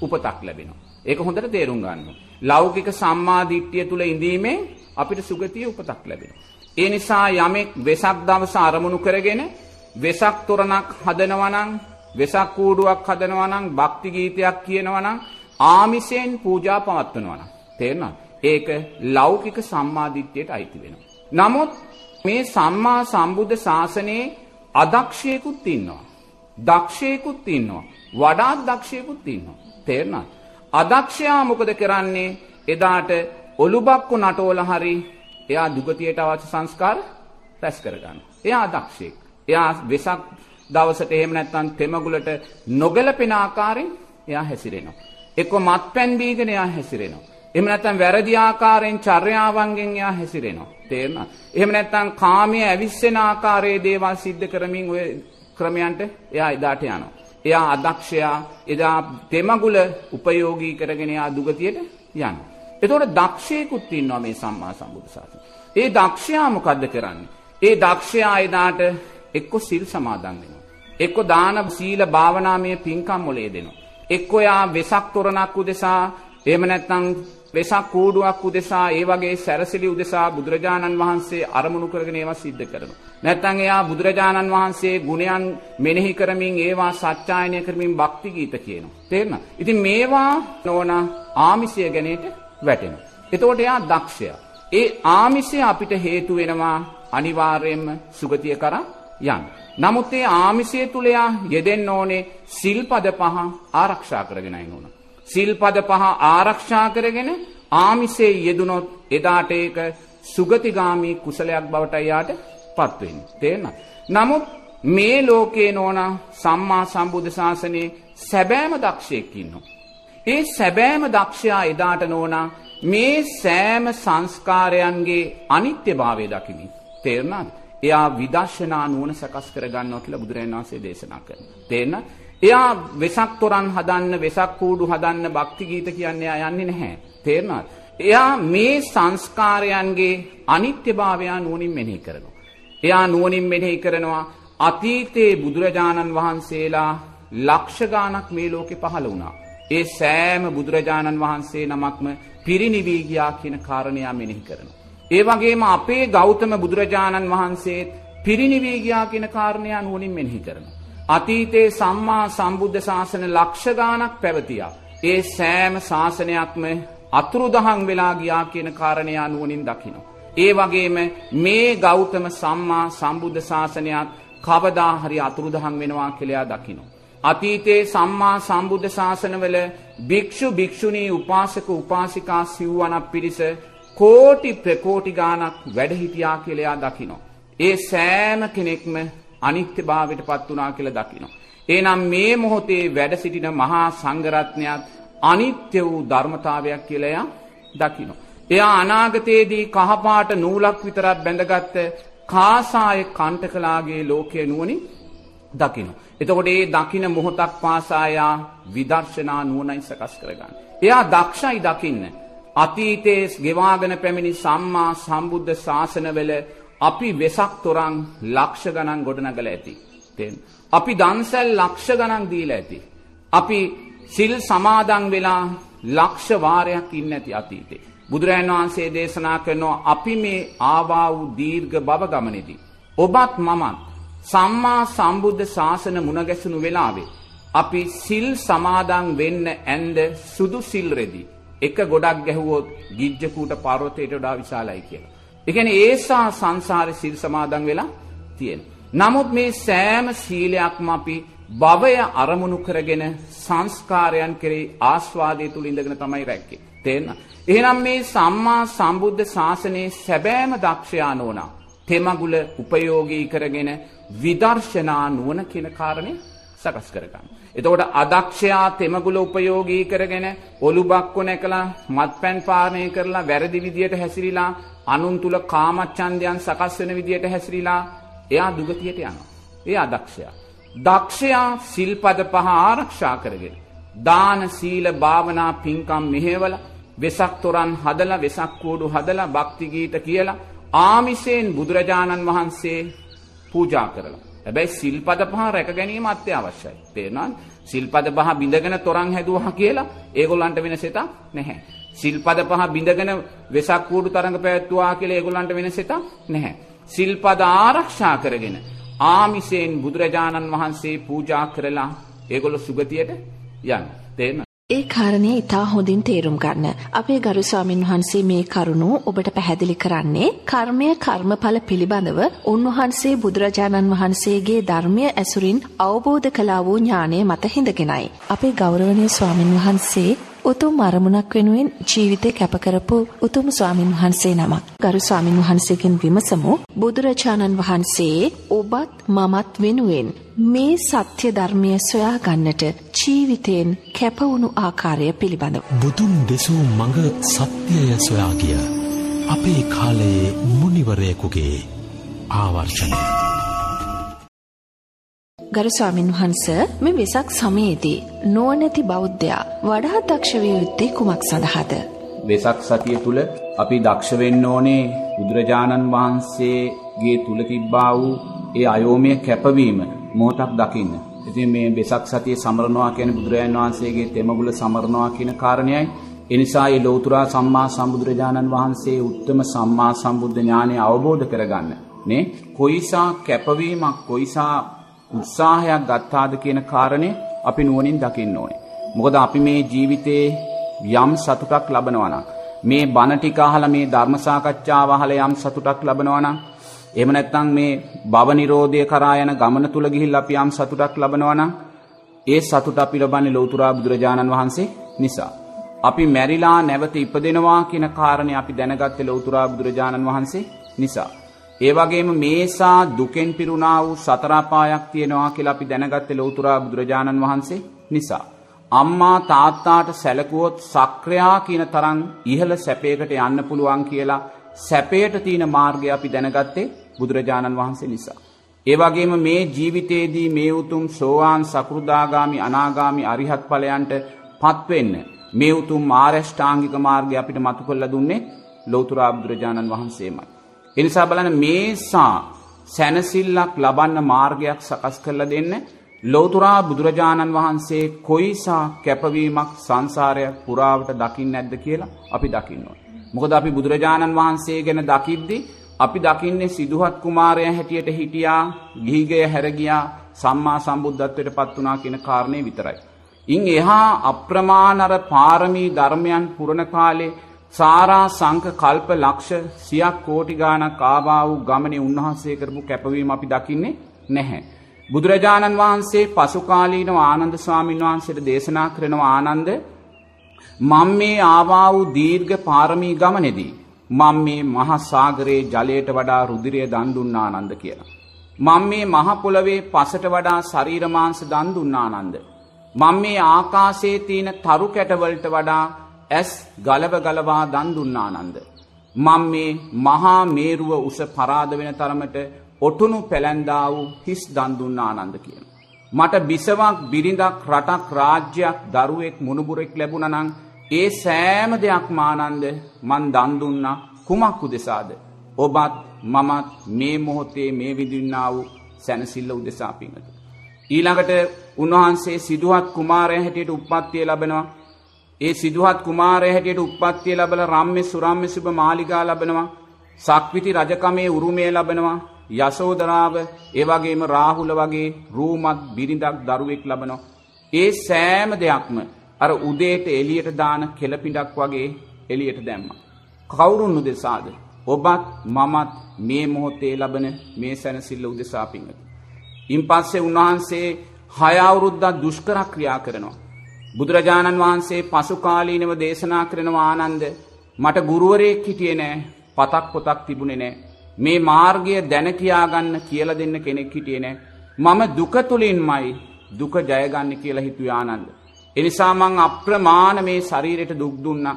[SPEAKER 3] උපතක් ලැබෙනවා. ඒක හොඳට තේරුම් ගන්න. ලෞකික සම්මාදිට්ඨිය තුල ඉඳීමෙන් අපිට සුගතියේ උපතක් ලැබෙනවා. ඒ නිසා යමෙක් වෙසක් දවස අරමුණු කරගෙන වෙසක් තොරණක් හදනවා නම් වෙසක් කූඩුවක් හදනවා නම් භක්ති ගීතයක් කියනවා නම් ආමිසයෙන් පූජා පවත්වනවා නම් තේරෙනවද? ඒක ලෞකික සම්මාදිට්ඨියට අයිති වෙනවා. නමුත් මේ සම්මා සම්බුද්ධ ශාසනයේ අදක්ෂයෙකුත් ඉන්නවා. දක්ෂයෙකුත් ඉන්නවා. වඩාත් දක්ෂයෙකුත් ඉන්නවා. තේරෙනවද? අදක්ෂයා මොකද කරන්නේ? එදාට ඔලුබක්කු නටෝල හරි එයා දුගතියට අවශ්‍ය සංස්කාර රැස් කරගන්නවා. එයා අදක්ෂයෙක්. එයා වෙසක් දවසට එහෙම නැත්නම් තෙමගුලට නොගැලපෙන ආකාරයෙන් එයා හැසිරෙනවා. එක්ක මත්පැන් බීගෙන එයා හැසිරෙනවා. එහෙම නැත්නම් වැරදි ආකාරයෙන් චර්යාවන්ගෙන් එයා හැසිරෙනවා. තේරෙනවද? එහෙම නැත්නම් කාමයේ ඇවිස්සෙන ආකාරයේ දේවල් සිද්ධ කරමින් ඔය ක්‍රමයන්ට එයා එදාට යනවා. එයා අදක්ෂයා එදා තෙමගුල උපයෝගී කරගෙන එයා දුගතියට යනවා. එතකොට දක්ෂයෙකුත් ඉන්නවා මේ සම්මා සම්බුදු සාසනය. ඒ දක්ෂයා මොකද්ද කරන්නේ? ඒ දක්ෂයා එදාට එක්ක සිල් සමාදන් වෙනවා. එක්ක දාන සීල භාවනාමය පින්කම් වල යෙදෙනවා. එක්ක යා වෙසක් තොරණක් උදෙසා එහෙම නැත්නම් වෙසක් කූඩුවක් උදෙසා ඒ වගේ සැරසිලි උදෙසා බුදුරජාණන් වහන්සේ අරමුණු කරගෙන ඒවා සිද්ධ කරනවා. නැත්නම් එයා බුදුරජාණන් වහන්සේ ගුණයන් මෙනෙහි කරමින් ඒවා සත්‍යයනය කරමින් භක්ති ගීත කියනවා. තේරෙනවද? ඉතින් මේවා නොවන ආමිෂය ගැනීමට වැටෙනවා. එතකොට එයා දක්ෂයා. ඒ ආමිෂය අපිට හේතු වෙනවා අනිවාර්යයෙන්ම සුගතිය කරා යන්න. නමුත් ඒ ආමිෂය තුල යා යෙදෙන්න ඕනේ සිල්පද පහ ආරක්ෂා කරගෙන ඉන්න ඕන. සිල්පද පහ ආරක්ෂා කරගෙන ආමිසේ යෙදුනොත් එදාට ඒක සුගතිගාමී කුසලයක් බවට යාට පත් වෙන්නේ. තේරෙනවද? නමුත් මේ ලෝකේ නෝන සම්මා සම්බුද්ධ ශාසනයේ සැබෑම දක්ෂයෙක් ඉන්නවා. ඒ සැබෑම දක්ෂයා එදාට නෝනා මේ සෑම සංස්කාරයන්ගේ අනිත්‍යභාවය දකිමින්. තේරුණාද? එයා විදර්ශනා නුවණ සකස් කරගන්නවා කියලා බුදුරජාණන් වහන්සේ දේශනා කරනවා. තේරෙනවද? එයා වෙසක් තොරන් හදන්න වෙසක් කූඩු හදන්න භක්ති ගීත කියන්නේ එයා යන්නේ නැහැ. තේරෙනවද? එයා මේ සංස්කාරයන්ගේ අනිත්‍යභාවය නුවණින් මෙනෙහි කරනවා. එයා නුවණින් මෙනෙහි කරනවා අතීතයේ බුදුරජාණන් වහන්සේලා ලක්ෂ ගාණක් මේ ලෝකේ පහළ වුණා. ඒ සෑම බුදුරජාණන් වහන්සේ නමක්ම පිරිනිවී ගියා කියන කාරණය මෙනෙහි කරනවා. ඒ වගේම අපේ ගෞතම බුදුරජාණන් වහන්සේ පිරිනිවී ගියා කියන කාරණය නුවණින් මෙනෙහි කරනවා. අතීතයේ සම්මා සම්බුද්ධ ශාසන ලක්ෂ ගාණක් පැවතියා. ඒ සෑම ශාසනයක්ම අතුරුදහන් වෙලා ගියා කියන කාරණය නුවණින් දකිනවා. ඒ වගේම මේ ගෞතම සම්මා සම්බුද්ධ ශාසනයත් කවදා හරි අතුරුදහන් වෙනවා කියලා දකිනවා. අතීතයේ සම්මා සම්බුද්ධ ශාසනවල භික්ෂු භික්ෂුණී උපාසක උපාසිකා සිව්වනක් පිරිස කෝටි ප්‍රකෝටි ගාණක් වැඩ හිටියා කියලා දකිනවා. ඒ සෑම කෙනෙක්ම අනිත්‍යභාවයට පත් වුණා කියලා දකිනවා. එහෙනම් මේ මොහොතේ වැඩ සිටින මහා සංඝරත්නයත් අනිත්‍ය වූ ධර්මතාවයක් කියලා එයා දකිනවා. එයා අනාගතයේදී කහපාට නූලක් විතරක් බැඳගත්ත කාසාය කණ්ඨකලාගේ ලෝකයේ නුවණින් දකිනවා. එතකොට ඒ දකින මොහොතක් පාසා එයා විදර්ශනා නුවණයි සකස් කරගන්න. එයා දක්ෂයි දකින්න. අතීතයේ ගෙවාගෙන පැමිණි සම්මා සම්බුද්ධ ශාසනවල අපි වෙසක් තොරන් ලක්ෂ ගණන් ගොඩනගලා ඇති. තේන්. අපි දන්සැල් ලක්ෂ ගණන් දීලා ඇති. අපි සිල් සමාදන් වෙලා ලක්ෂ වාරයක් ඉන්න ඇති අතීතේ. බුදුරජාණන් වහන්සේ දේශනා කරනවා අපි මේ ආවා වූ දීර්ඝ බව ගමනේදී. ඔබත් මමත් සම්මා සම්බුද්ධ ශාසන මුණගැසුණු වෙලාවේ අපි සිල් සමාදන් වෙන්න ඇන්ද සුදු සිල් රෙදි එක ගොඩක් ගැහුවොත් ගිජ්ජකූට පර්වතයට වඩා විශාලයි කියලා. ඒ කියන්නේ ඒසා සංසාරේ සිල් සමාදන් වෙලා තියෙන. නමුත් මේ සෑම සීලයක්ම අපි භවය අරමුණු කරගෙන සංස්කාරයන් කෙරෙහි ආස්වාදයේ තුල ඉඳගෙන තමයි රැක්කේ. තේන්න. එහෙනම් මේ සම්මා සම්බුද්ධ ශාසනයේ සැබෑම දක්ෂයා නෝනා තෙමගුල උපයෝගී කරගෙන විදර්ශනා නුවණ කියන කාරණේ සකස් කරගන්න. එතකොට අදක්ෂයා තෙමගුල උපයෝගී කරගෙන ඔලු බක්කො නැකලා මත්පැන් පානය කරලා වැරදි විදියට හැසිරිලා අනුන් තුල කාමච්ඡන්දයන් සකස් වෙන විදියට හැසිරීලා එයා දුගතියට යනවා. එයා දක්ෂයා. දක්ෂයා සිල්පද පහ ආරක්ෂා කරගෙන දාන සීල භාවනා පින්කම් මෙහෙवला වෙසක් තොරන් හදලා වෙසක් කූඩු හදලා භක්ති ගීත කියලා ආමිෂයෙන් බුදුරජාණන් වහන්සේ පූජා කරලා. හැබැයි සිල්පද පහ රැක ගැනීම අත්‍යවශ්‍යයි. තේරෙනවද? සිල්පද පහ බිඳගෙන තොරන් හැදුවා කියලා ඒගොල්ලන්ට වෙන සෙතක් නැහැ. සිල්පද පහ බිඳගෙන වෙසක් කූඩු තරඟ පැවැත්වුවා කියලා ඒගොල්ලන්ට වෙන සෙතක් නැහැ. සිල්පද ආරක්ෂා කරගෙන ආමිෂයෙන් බුදුරජාණන් වහන්සේ පූජා කරලා ඒගොල්ලෝ සුගතියට යන්න. තේරෙනවද?
[SPEAKER 1] ඒ කාරණය ඉතා හොඳින් තේරුම් ගන්න. අපේ ගරු ස්වාමින් වහන්සේ මේ කරුණු ඔබට පැහැදිලි කරන්නේ කර්මය කර්මඵල පිළිබඳව උන්වහන්සේ බුදුරජාණන් වහන්සේගේ ධර්මය ඇසුරින් අවබෝධ කළා වූ ඥානය මත හිඳගෙනයි. අපේ ගෞරවනීය ස්වාමින් වහන්සේ උතුම් අරමුණක් වෙනුවෙන් ජීවිතේ කැපකරපු උතුම් ස්වාමින් වහන්සේ නමක්. ගරු ස්වාමින් වහන්සේගෙන් විමසමු බුදුරජාණන් වහන්සේ ඔබත් මමත් වෙනුවෙන් මේ සත්‍ය ධර්මය සොයා ගන්නට ජීවිතයෙන් කැපවුණු ආකාරය පිළිබඳව.
[SPEAKER 2] බුදුන් දෙසූ මඟ සත්‍යය සොයා ගිය අපේ කාලයේ මුනිවරයෙකුගේ ආවර්ෂණය.
[SPEAKER 1] ගරු ස්වාමින් වහන්ස මේ වෙසක් සමයේදී නුවණැති බෞද්ධයා වඩා දක්ෂ විය යුත්තේ කුමක් සඳහාද?
[SPEAKER 3] වෙසක් සතිය තුල අපි දක්ෂ වෙන්න ඕනේ බුදුරජාණන් වහන්සේගේ තුල තිබ්බා වූ ඒ අයෝමය කැපවීම මොහොතක් දකින්න. ඉතින් මේ වෙසක් සතිය සමරනවා කියන්නේ බුදුරජාණන් වහන්සේගේ තෙමගුල සමරනවා කියන කාරණයයි. ඒ නිසා මේ ලෞතුරා සම්මා සම්බුදුරජාණන් වහන්සේ උත්තම සම්මා සම්බුද්ධ ඥානය අවබෝධ කරගන්න. නේ කොයිසා කැපවීමක් කොයිසා උත්සාහයක් ගත්තාද කියන කාරණේ අපි නුවණින් දකින්න ඕනේ. මොකද අපි මේ ජීවිතේ යම් සතුටක් ලබනවා නම් මේ බණ ටික අහලා මේ ධර්ම සාකච්ඡාව අහලා යම් සතුටක් ලබනවා නම් එහෙම නැත්නම් මේ භව නිරෝධය කරා යන ගමන තුල ගිහිල්ලා අපි යම් සතුටක් ලබනවා නම් ඒ සතුට අපි ලබන්නේ ලෞතුරා බුදුරජාණන් වහන්සේ නිසා. අපි මැරිලා නැවත ඉපදෙනවා කියන කාරණේ අපි දැනගත්තේ ලෞතුරා බුදුරජාණන් වහන්සේ නිසා. ඒ වගේම මේසා දුකෙන් පිරුණා වූ සතර අපායක් තියෙනවා කියලා අපි දැනගත්තේ ලෞතුරා බුදුරජාණන් වහන්සේ නිසා. අම්මා තාත්තාට සැලකුවොත් සක්‍රයා කියන තරම් ඉහළ සැපයකට යන්න පුළුවන් කියලා සැපයට තියෙන මාර්ගය අපි දැනගත්තේ බුදුරජාණන් වහන්සේ නිසා. ඒ වගේම මේ ජීවිතේදී මේ උතුම් සෝවාන් සකෘදාගාමි අනාගාමි අරිහත් ඵලයන්ට පත්වෙන්න මේ උතුම් ආරෂ්ඨාංගික මාර්ගය අපිට මතු කරලා දුන්නේ ලෞතුරා බුදුරජාණන් වහන්සේමයි. ඒ නිසා බලන්න මේසා සැනසෙල්ලක් ලබන්න මාර්ගයක් සකස් කරලා දෙන්න ලෞතුරා බුදුරජාණන් වහන්සේ කොයිසා කැපවීමක් සංසාරයක් පුරාවට දකින්න නැද්ද කියලා අපි දකින්න ඕනේ. මොකද අපි බුදුරජාණන් වහන්සේ ගැන දකිද්දි අපි දකින්නේ සිදුහත් කුමාරයා හැටියට හිටියා, ගිහිගය හැර ගියා, සම්මා සම්බුද්ධත්වයට පත් වුණා කියන කාරණේ විතරයි. ඉන් එහා අප්‍රමාණ අර පාරමී ධර්මයන් පුරණ කාලේ සාරා සංක කල්ප ලක්ෂ සියක් කෝටි ගාණක් ආවා වූ ගමනේ උන්වහන්සේ කරපු කැපවීම අපි දකින්නේ නැහැ. බුදුරජාණන් වහන්සේ පසුකාලීනව ආනන්ද ස්වාමීන් වහන්සේට දේශනා කරනවා ආනන්ද මම මේ ආවා වූ දීර්ඝ පාරමී ගමනේදී මම මේ මහා සාගරයේ ජලයට වඩා රුධිරය දන් දුන්නා ආනන්ද කියලා. මම මේ මහ පොළවේ පසට වඩා ශරීර මාංශ දන් දුන්නා ආනන්ද. මම මේ ආකාශයේ තියෙන තරු කැටවලට වඩා ඇස් ගලව ගලවා දන් දුන්නා ආනන්ද. මම මේ මහා මේරුව උස පරාද වෙන තරමට ඔටුනු පැලැන්දා වූ හිස් දන් දුන්නා ආනන්ද කියන. මට බිසවක් බිරිඳක් රටක් රාජ්‍යයක් දරුවෙක් මුණුබුරෙක් ලැබුණා නම් ඒ සෑම දෙයක්ම ආනන්ද මන් දන් දුන්නා කුමක් උදෙසාද? ඔබත් මමත් මේ මොහොතේ මේ විඳින්නා වූ සැනසෙල්ල උදෙසා පිංගත. ඊළඟට උන්වහන්සේ සිදුවත් කුමාරය හැටියට උප්පත්තිය ලබනවා. ඒ සිදුවත් කුමාරය හැටියට උප්පත්තිය ලැබලා රම්මේ සුරම්මේ සුබ මාලිගා ලබනවා. සක්විති රජකමේ උරුමය ලබනවා. යසෝදරාව ඒ වගේම රාහුල වගේ රූමත් බිරිඳක් දරුවෙක් ලබනවා. ඒ සෑම දෙයක්ම අර උදේට එළියට දාන කෙලපිඩක් වගේ එළියට දැම්මා. කවුරුන් උදෙසාද? ඔබත් මමත් මේ මොහොතේ ලබන මේ සැනසෙල්ල උදෙසා පිංගත. ඉන්පස්සේ උන්වහන්සේ හය අවුරුද්දක් දුෂ්කර ක්‍රියා කරනවා. බුදුරජාණන් වහන්සේ පසු කාලීනව දේශනා කරනවා ආනන්ද මට ගුරුවරයෙක් හිටියේ නෑ පතක් පොතක් තිබුණේ නෑ. මේ මාර්ගය දැන කියාගන්න කියලා දෙන්න කෙනෙක් හිටියේ නෑ. මම දුක තුලින්මයි දුක ජයගන්න කියලා හිතුවේ ආනන්ද. එනිසා මං අප්‍රමාණ මේ ශරීරයට දුක් දුන්නා.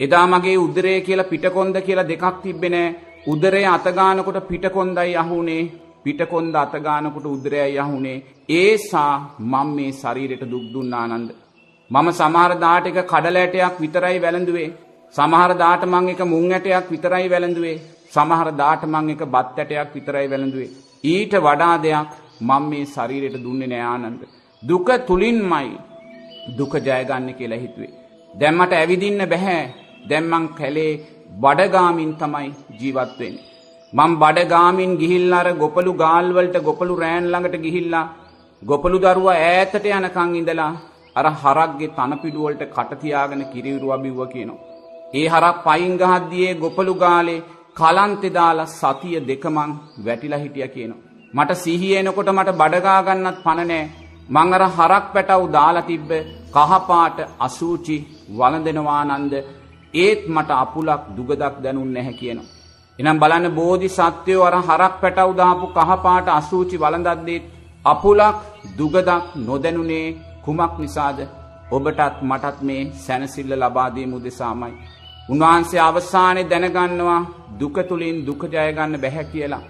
[SPEAKER 3] එදා මගේ උදරය කියලා පිටකොන්ද කියලා දෙකක් තිබ්බේ නෑ. උදරය අතගානකොට පිටකොන්දයි අහුනේ පිටකොන්ද අතගානකොට උදරයයි අහුනේ. ඒසා මම මේ ශරීරයට දුක් දුන්නා ආනන්ද. මම සමහර දාට එක කඩල ඇටයක් විතරයි වැළඳුවේ. සමහර දාට මං එක මුං ඇටයක් විතරයි වැළඳුවේ. සමහර දාට මං එක බත් ඇටයක් විතරයි වැළඳුවේ. ඊට වඩා දෙයක් මම මේ ශරීරයට දුන්නේ නෑ ආනන්ද. දුක තුලින්මයි දුක ජයගන්න කියලා හිතුවේ. දැන් මට ඇවිදින්න බෑ දැන් මං කැලේ බඩගාමින් තමයි ජීවත් වෙන්නේ. මං බඩගාමින් ගිහිල්ලා අර ගොපලු ගාල් වලට ගොපලු රෑන් ළඟට ගිහිල්ලා ගොපලු දරුවා ඈතට යනකන් ඉඳලා අර හරක්ගේ තනපිඩු වලට කට තියාගෙන කිරිවිරුවා බිව්වා කියනවා. ඒ හරක් පයින් ගහද්දී ගොපලු ගාලේ කලන්තේ දාලා සතිය දෙකමන් වැටිලා හිටියා කියනවා. මට සිහිය එනකොට මට බඩගා ගන්නත් පණ නෑ. මං අර හරක් පැටව් දාලා තිබ්බ කහපාට අසූචි වළඳනවා නන්ද ඒත් මට අපුලක් දුගදක් දැනුන්නේ නැහැ කියනවා. එනම් බලන්න බෝධි සත්‍යයෝ අර හරක් පැටව් දාපු කහපාට අසූචි වළඳද්දී අපුලක් දුගදක් නොදැනුනේ කුමක් නිසාද ඔබටත් මටත් මේ සැනසිල්ල ලබා දීම උදෙසාමයි. උන්වහන්සේ අවසානයේ දැනගන්නවා දුක තුලින් දුක ජය ගන්න බැහැ කියලා.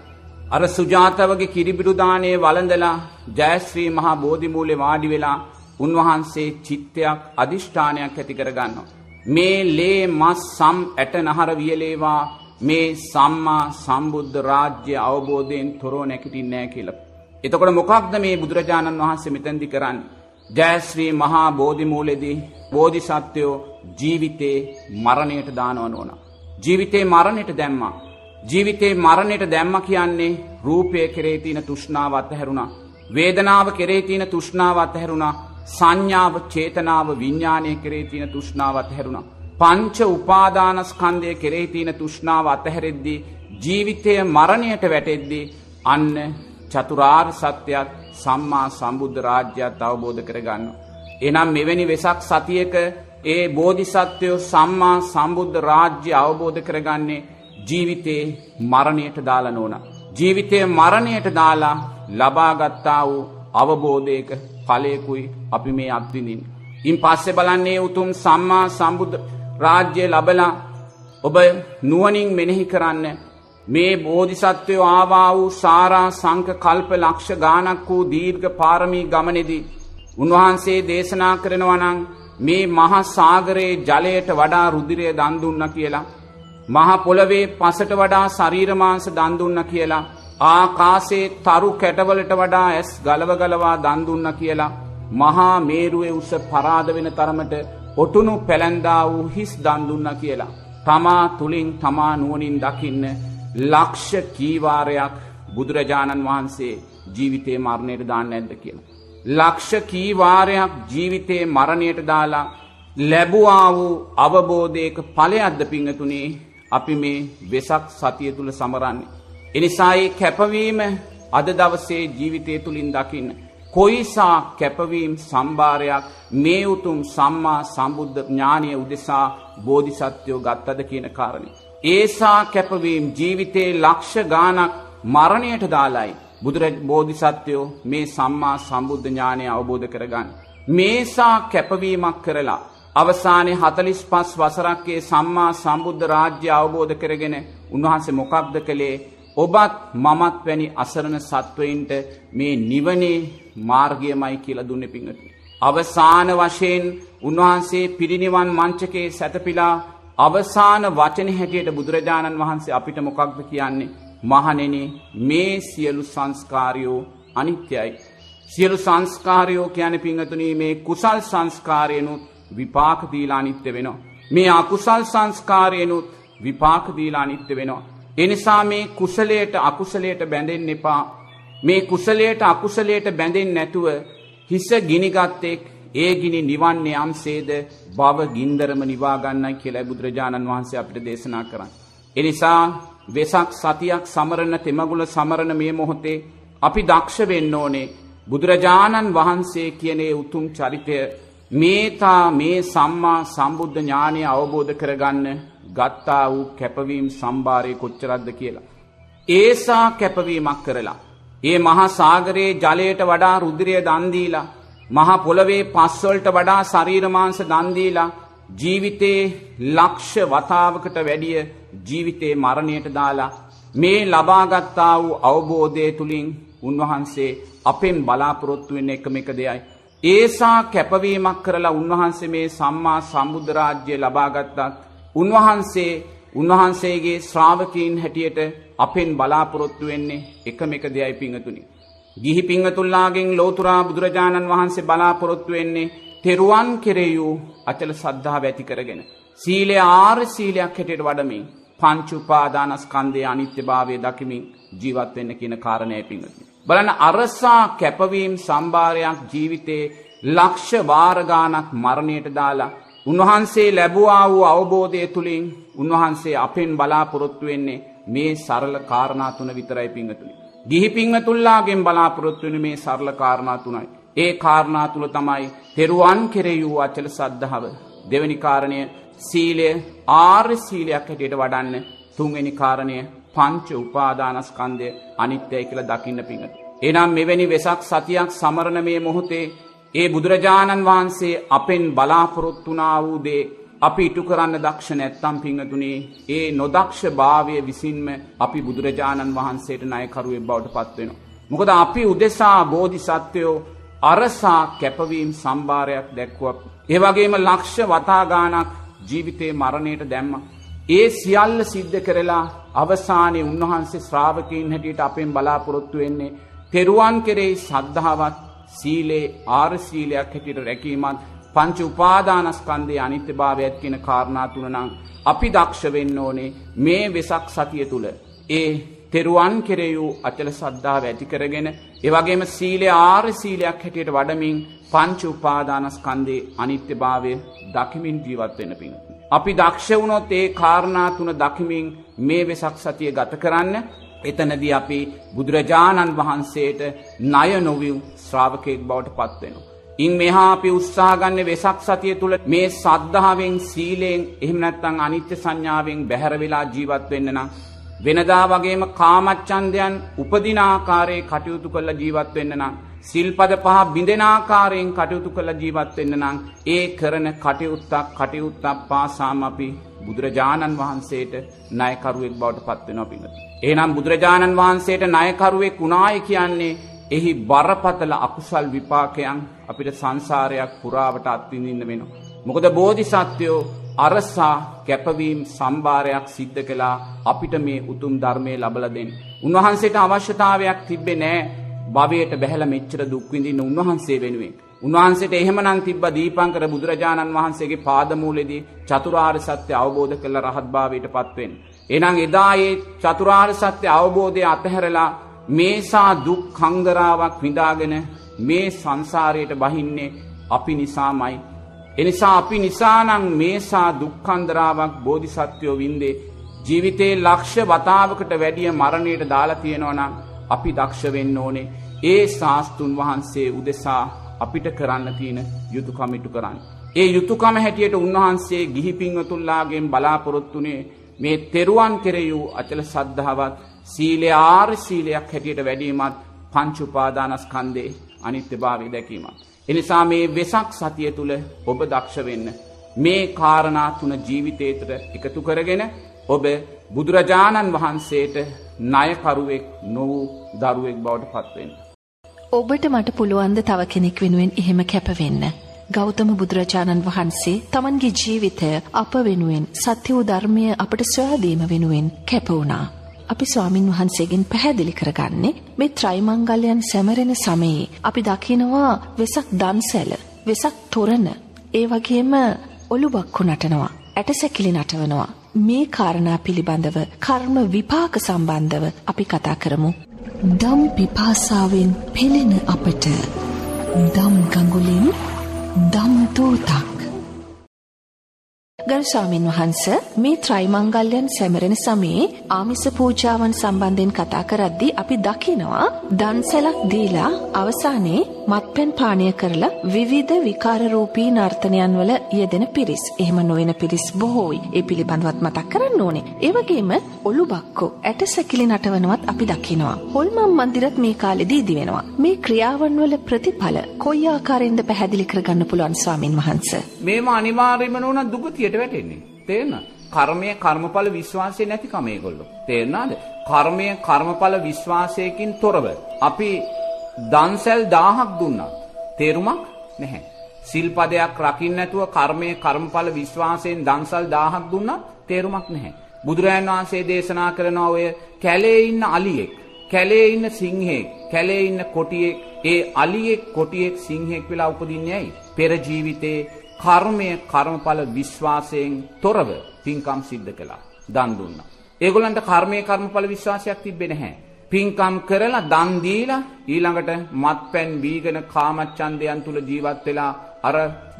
[SPEAKER 3] අර සුජාතවගේ කිරිබිඩු දාණයේ වළඳලා ජයශ්‍රී මහා බෝධි මූලේ වාඩි වෙලා උන්වහන්සේ චිත්තයක් අදිෂ්ඨානයක් ඇති කරගන්නවා. මේ ලේ මස් සම් ඇට නහර වියලේවා මේ සම්මා සම්බුද්ධ රාජ්‍ය අවබෝධයෙන් තොරව නැකිටින්නේ නැහැ කියලා. එතකොට මොකක්ද මේ බුදුරජාණන් වහන්සේ මෙතෙන්දි කරන්නේ? ජයශ්‍රී මහා බෝධි මූලෙදී බෝධිසත්වයෝ ජීවිතේ මරණයට දානවන ඕන. ජීවිතේ මරණයට දැම්මා. ජීවිතේ මරණයට දැම්ම කියන්නේ රූපය කෙරේ තියෙන තෘෂ්ණාව අත්හැරුණා. වේදනාව කෙරේ තියෙන තෘෂ්ණාව අත්හැරුණා. සංඥාව චේතනාව විඤ්ඥානය කරේ තියෙන තෘෂ්ණාව අත්හැරුණා. පංච උපාදානස්කන්දය කෙරේ තියෙන තෘෂ්ණාව අතහැරෙද්දී ජීවිතය මරණයට වැටෙද්දී අන්න චතුරාර් සත්‍යයක් සම්මා සම්බුද්ධ රාජ්‍යත් අවබෝධ කරගන්න. එනම් මෙවැනි වෙසක් සතියක ඒ බෝධිසත්වයෝ සම්මා සම්බුද්ධ රාජ්‍ය අවබෝධ කරගන්නේ ජීවිතේ මරණයට දාලා නෝන. ජීවිතය මරණයට දාලා ලබාගත්තා වූ අවබෝධයක ඵලයකුයි අපි මේ අත්විඳින්. ඉන් පස්සේ බලන්නේ උතුම් සම්මා සම්බුද්ධ රාජ්‍ය ලබලා ඔබ නුවණින් මෙනෙහි කරන්න මේ බෝධිසත්වයෝ ආවා වූ සාරා සංක කල්ප ලක්ෂ ගානක් වූ දීර්ඝ පාරමී ගමනේදී උන්වහන්සේ දේශනා කරනවා නම් මේ මහා සාගරයේ ජලයට වඩා රුධිරය දන් දුන්නා කියලා මහ පොළවේ පසට වඩා ශරීර මාංශ දන් දුන්නා කියලා ආකාශයේ තරු කැටවලට වඩා ඇස් ගලව ගලවා දන් දුන්නා කියලා මහා මේරුවේ උස පරාද වෙන තරමට ඔටුනු පැලැන්දා වූ හිස් දන් දුන්නා කියලා තමා තුලින් තමා නුවණින් දකින්න ලක්ෂ කීවාරයක් බුදුරජාණන් වහන්සේ ජීවිතේ මරණයට දාන්න නැද්ද කියලා. ලක්ෂ කීවාරයක් ජීවිතේ මරණයට දාලා ලැබුවා වූ අවබෝධයක ඵලයක්ද පිංගතුනේ අපි මේ වෙසක් සතිය තුල සමරන්නේ. එනිසා ඒ කැපවීම අද දවසේ ජීවිතය තුලින් දකින්න. කොයිසා කැපවීම් සම්භාරයක් මේ උතුම් සම්මා සම්බුද්ධ ඥානය උදෙසා බෝධිසත්වයෝ ගත්තද කියන කාරණේ. ඒසා කැපවීම් ජීවිතේ ලක්ෂ ගානක් මරණයට දාලායි බුදුරජ බෝධිසත්වයෝ මේ සම්මා සම්බුද්ධ ඥානය අවබෝධ කරගන්න. මේසා කැපවීමක් කරලා අවසානයේ 45 වසරක්ගේ සම්මා සම්බුද්ධ රාජ්‍ය අවබෝධ කරගෙන උන්වහන්සේ මොකක්ද කළේ? ඔබත් මමත් වැනි අසරණ සත්වයින්ට මේ නිවනේ මාර්ගයමයි කියලා දුන්නේ පිංගට. අවසාන වශයෙන් උන්වහන්සේ පිරිනිවන් මංචකේ සැතපීලා අවසාන වචන හැටියට බුදුරජාණන් වහන්සේ අපිට මොකක්ද කියන්නේ? මහණෙනි මේ සියලු සංස්කාරයෝ අනිත්‍යයි. සියලු සංස්කාරයෝ කියන්නේ පිංගතුනි මේ කුසල් සංස්කාරයනුත් විපාක දීලා අනිත්‍ය වෙනවා. මේ අකුසල් සංස්කාරයනුත් විපාක දීලා අනිත්‍ය වෙනවා. එනිසා මේ කුසලයට අකුසලයට බැඳෙන්න එපා. මේ කුසලයට අකුසලයට බැඳෙන්නේ නැතුව හිස ගිනිගත්තෙක් ඒ ගිනි නිවන්නේ යම්සේද භව ගින්දරම නිවා ගන්නයි කියලා බුදුරජාණන් වහන්සේ අපිට දේශනා කරන්නේ. ඒ නිසා වෙසක් සතියක් සමරන තෙමගුල සමරන මේ මොහොතේ අපි දක්ෂ වෙන්න ඕනේ බුදුරජාණන් වහන්සේ කියන ඒ උතුම් චරිතය මේතා මේ සම්මා සම්බුද්ධ ඥානය අවබෝධ කරගන්න ගත්තා වූ කැපවීම් සම්භාරය කොච්චරක්ද කියලා. ඒසා කැපවීමක් කරලා. ඒ මහා සාගරයේ ජලයට වඩා රුධිරය දන් දීලා මහා පොළවේ පස්වලට වඩා ශරීර මාංශ දන් දීලා ජීවිතේ ලක්ෂ වතාවකට වැඩිය ජීවිතේ මරණයට දාලා මේ ලබාගත්තා වූ අවබෝධය තුළින් උන්වහන්සේ අපෙන් බලාපොරොත්තු වෙන එකම එක දෙයයි. ඒසා කැපවීමක් කරලා උන්වහන්සේ මේ සම්මා සම්බුද්ධරාජ්‍ය ලබාගත්තත් උන්වහන්සේ උන්වහන්සේගේ ශ්‍රාවකීන් හැටියට අපෙන් බලාපොරොත්තු වෙන්නේ එකම එක දෙයයි පිංහතුනි. ගිහි පිංහතුල්ලාගෙන් ලෝතුරා බුදුරජාණන් වහන්සේ බලාපොරොත්තු වෙන්නේ තෙරුවන් කෙරෙයූ අචල සද්ධා වැති කරගෙන. සීලේ ආර් සීලයක් හැටියට වඩමින් පංචුපාදානස්කන්දය අනිත්‍ය භාවය දකිමින් ජීවත් වෙන්න කියන කාරණය පිංහතුනි. බලන්න අරසා කැපවීම් සම්භාරයක් ජීවිතේ ලක්ෂ වාරගානක් මරණයට දාලා උන්වහන්සේ ලැබුවා වූ අවබෝධය තුළින් උන්වහන්සේ අපෙන් බලාපොරොත්තු වෙන්නේ මේ සරල කාරණා තුන විතරයි පිංහතුනි. ගිහි පිංහතුල්ලාගෙන් බලාපොරොත්තු වෙන මේ සරල කාරණා තුනයි. ඒ කාරණා තුළ තමයි තෙරුවන් කෙරෙයූ අචල සද්ධාව. දෙවැනි කාරණය සීලය ආර්ය සීලයක් හැටියට වඩන්න තුන්වෙනි කාරණය පංච උපාදානස්කන්දය අනිත්‍යය කියලා දකින්න පිඟට. එනම් මෙවැනි වෙසක් සතියක් සමරණ මේ මොහොතේ ඒ බුදුරජාණන් වහන්සේ අපෙන් බලාපොරොත්තුනා වූ දේ අපි ඉටු කරන්න දක්ෂ නැත්තම් පිංහතුනේ ඒ නොදක්ෂ භාවය විසින්ම අපි බුදුරජාණන් වහන්සේට නයකරුවේ බවට පත්වෙන. මොකද අපි උදෙසා බෝධි සත්වයෝ අරසා කැපවීම් සම්භාරයක් දැක්වක්. ඒවගේම ලක්ෂ වතාගානක් ජීවිතේ මරණයට දැම්ම. ඒ සියල්ල සිද්ධ කරලා අවසානයේ උන්වහන්සේ ශ්‍රාවකීන් හැටියට අපෙන් බලාපොරොත්තු වෙන්නේ තෙරුවන් කෙරෙහි සද්ධාවත් සීලේ ආර්ශීලයක් හැටියට රැකීමත් පංච උපාදානස්කන්දේ අනිත්‍යභාවයත් කියන කාරණා තුන නම් අපි දක්ෂ වෙන්න ඕනේ මේ වෙසක් සතිය තුල ඒ තෙරුවන් කෙරෙයූ අචල සද්ධාව ඇති කරගෙන ඒ වගේම සීලේ ආර්ය සීලයක් හැටියට වඩමින් පංච උපාදානස්කන්දේ අනිත්‍යභාවය දකිමින් ජීවත් වෙන්න පිණිස. අපි දක්ෂ වුණොත් ඒ කාරණා තුන දකිමින් මේ වෙසක් සතිය ගත කරන්න එතනදී අපි බුදුරජාණන් වහන්සේට ණය නොවිව් ශ්‍රාවකයෙක් බවට පත්වෙනවා. ඉන් මෙහා අපි උත්සාහගන්න වෙසක් සතිය තුළ මේ සද්ධාවෙන් සීලයෙන් එහෙම නැත්නම් අනිත්‍ය සංඥාවෙන් බැහැර වෙලා ජීවත් වෙන්න නම් වෙනදා වගේම කාමච්ඡන්දයන් උපදින ආකාරයේ කටයුතු කරලා ජීවත් වෙන්න නම් සිල්පද පහ බිඳෙන ආකාරයෙන් කටයුතු කරලා ජීවත් වෙන්න නම් ඒ කරන කටයුත්තක් කටයුත්තක් පාසාම අපි බුදුරජාණන් වහන්සේට ණයකරුවෙක් බවට පත් වෙනවා පිංගුතුනි. එහෙනම් බුදුරජාණන් වහන්සේට ණයකරුවෙක් වුණාය කියන්නේ එහි බරපතල අකුසල් විපාකයන් අපිට සංසාරයක් පුරාවට අත්විඳින්න වෙනවා. මොකද බෝධිසත්වයෝ අරසා කැපවීම් සම්භාරයක් සිද්ධ කළා අපිට මේ උතුම් ධර්මය ලබලා දෙන්න. උන්වහන්සේට අවශ්‍යතාවයක් තිබ්බේ නෑ භවයට බැහැලා මෙච්චර දුක් විඳින්න උන්වහන්සේ වෙනුවෙන්. උන්වහන්සේට එහෙමනම් තිබ්බ දීපංකර බුදුරජාණන් වහන්සේගේ පාදමූලෙදී චතුරාර්ය සත්‍ය අවබෝධ කළ රහත් භාවයට පත් වෙන්න. එහෙනම් එදා ඒ චතුරාර්ය සත්‍ය අවබෝධය අතහැරලා මේසා දුක් කංගරාවක් විඳාගෙන මේ සංසාරයට බහින්නේ අපි නිසාමයි. එනිසා අපි නිසානං මේසා දුක්කන්දරාවක් බෝධිසත්වයෝ වින්දේ ජීවිතේ ලක්ෂ වතාවකට වැඩිය මරණයට දාලා තියෙනවනම් අපි දක්ෂ වෙන්න ඕනේ ඒ ශාස්තුන් වහන්සේ උදෙසා අපිට කරන්න තියෙන යුතුකමිටු කරන්න. ඒ යුතුකම හැටියට උන්වහන්සේ ගිහි පිංවතුල්ලාගෙන් බලාපොරොත්තුනේ මේ තෙරුවන් කෙරෙයූ අචල සද්ධාවත් සීලේ ආර් සීලයක් හැටියට වැඩීමත් පංචුපාදානස්කන්දේ අනිත්‍යභාවය දැකීමත්. එනිසා මේ වෙසක් සතිය තුළ ඔබ දක්ෂ වෙන්න. මේ කාරණා තුන ජීවිතේතට එකතු කරගෙන ඔබ බුදුරජාණන් වහන්සේට ණයකරුවෙක් නොවූ දරුවෙක් බවට පත්වෙන්න.
[SPEAKER 1] ඔබට මට පුළුවන්ද තව කෙනෙක් වෙනුවෙන් එහෙම කැපවෙන්න. ගෞතම බුදුරජාණන් වහන්සේ තමන්ගේ ජීවිතය අප වෙනුවෙන් සත්‍ය වූ ධර්මය අපට සොයාදීම වෙනුවෙන් කැපවුණා. අපි ස්වාමින් වහන්සේගෙන් පැහැදිලි කරගන්නේ මේ ත්‍රයිමංගල්‍යයන් සැමරෙන සමයේ අපි දකිනවා වෙසක් දන්සැල වෙසක් තොරණ ඒ වගේම ඔළුබක්කු නටනවා ඇටසැකිලි නටවනවා මේ කාරණා පිළිබඳව කර්ම විපාක සම්බන්ධව අපි කතා කරමු. දම් පිපාසාවෙන් පෙළෙන අපට දම් ගඟුලින් දම් තෝතක් ගරු ස්වාමින් වහන්ස මේ ත්‍රිමංගල්‍යයන් සැමරෙන සමයේ ආමිස පූජාවන් සම්බන්ධයෙන් කතා කරද්දී අපි දකිනවා දන්සලක් දීලා අවසානයේ මත්පැන් පානය කරලා විවිධ විකාර රූපී නර්තනයන් වල යෙදෙන පිරිස්. එහෙම නොවන පිරිස් බොහෝයි. ඒ පිළිබඳවත් මතක් කරන්න ඕනේ. ඒ වගේම ඔලු බක්කෝ ඇට සැකිලි නටවනවත් අපි දකිනවා. හොල්මන් මන්දිරත් මේ කාලෙදී ඉදි වෙනවා. මේ ක්‍රියාවන් වල ප්‍රතිඵල කොයි ආකාරයෙන්ද පැහැදිලි කරගන්න පුළුවන් ස්වාමින් වහන්සේ?
[SPEAKER 3] මේම අනිවාර්යයෙන්ම නෝන දුගතියට වැටෙන්නේ. තේරෙනවද? කර්මය කර්මඵල විශ්වාසය නැතිකම ඒගොල්ලෝ. තේරුණාද? කර්මය කර්මඵල විශ්වාසයකින් තොරව අපි දන්සැල් 1000ක් දුන්නා. තේරුමක් නැහැ. සිල්පදයක් රකින්න නැතුව කර්මයේ කර්මඵල විශ්වාසයෙන් දන්සල් 1000ක් දුන්නා තේරුමක් නැහැ. බුදුරජාන් වහන්සේ දේශනා කරන ඔය කැලේ ඉන්න අලියෙක්, කැලේ ඉන්න සිංහෙක්, කැලේ ඉන්න කොටියෙක්, ඒ අලියෙක්, කොටියෙක්, සිංහෙක් වෙලා උපදින්නේ ඇයි? පෙර ජීවිතේ කර්මය කර්මඵල විශ්වාසයෙන් තොරව පින්කම් සිද්ධ කළා. දන් දුන්නා. ඒගොල්ලන්ට කර්මයේ කර්මඵල විශ්වාසයක් තිබ්බේ නැහැ. පින්කම් කරලා දන් දීලා ඊළඟට මත්පැන් බීගෙන කාමච්ඡන්දයන් තුල ජීවත් වෙලා අර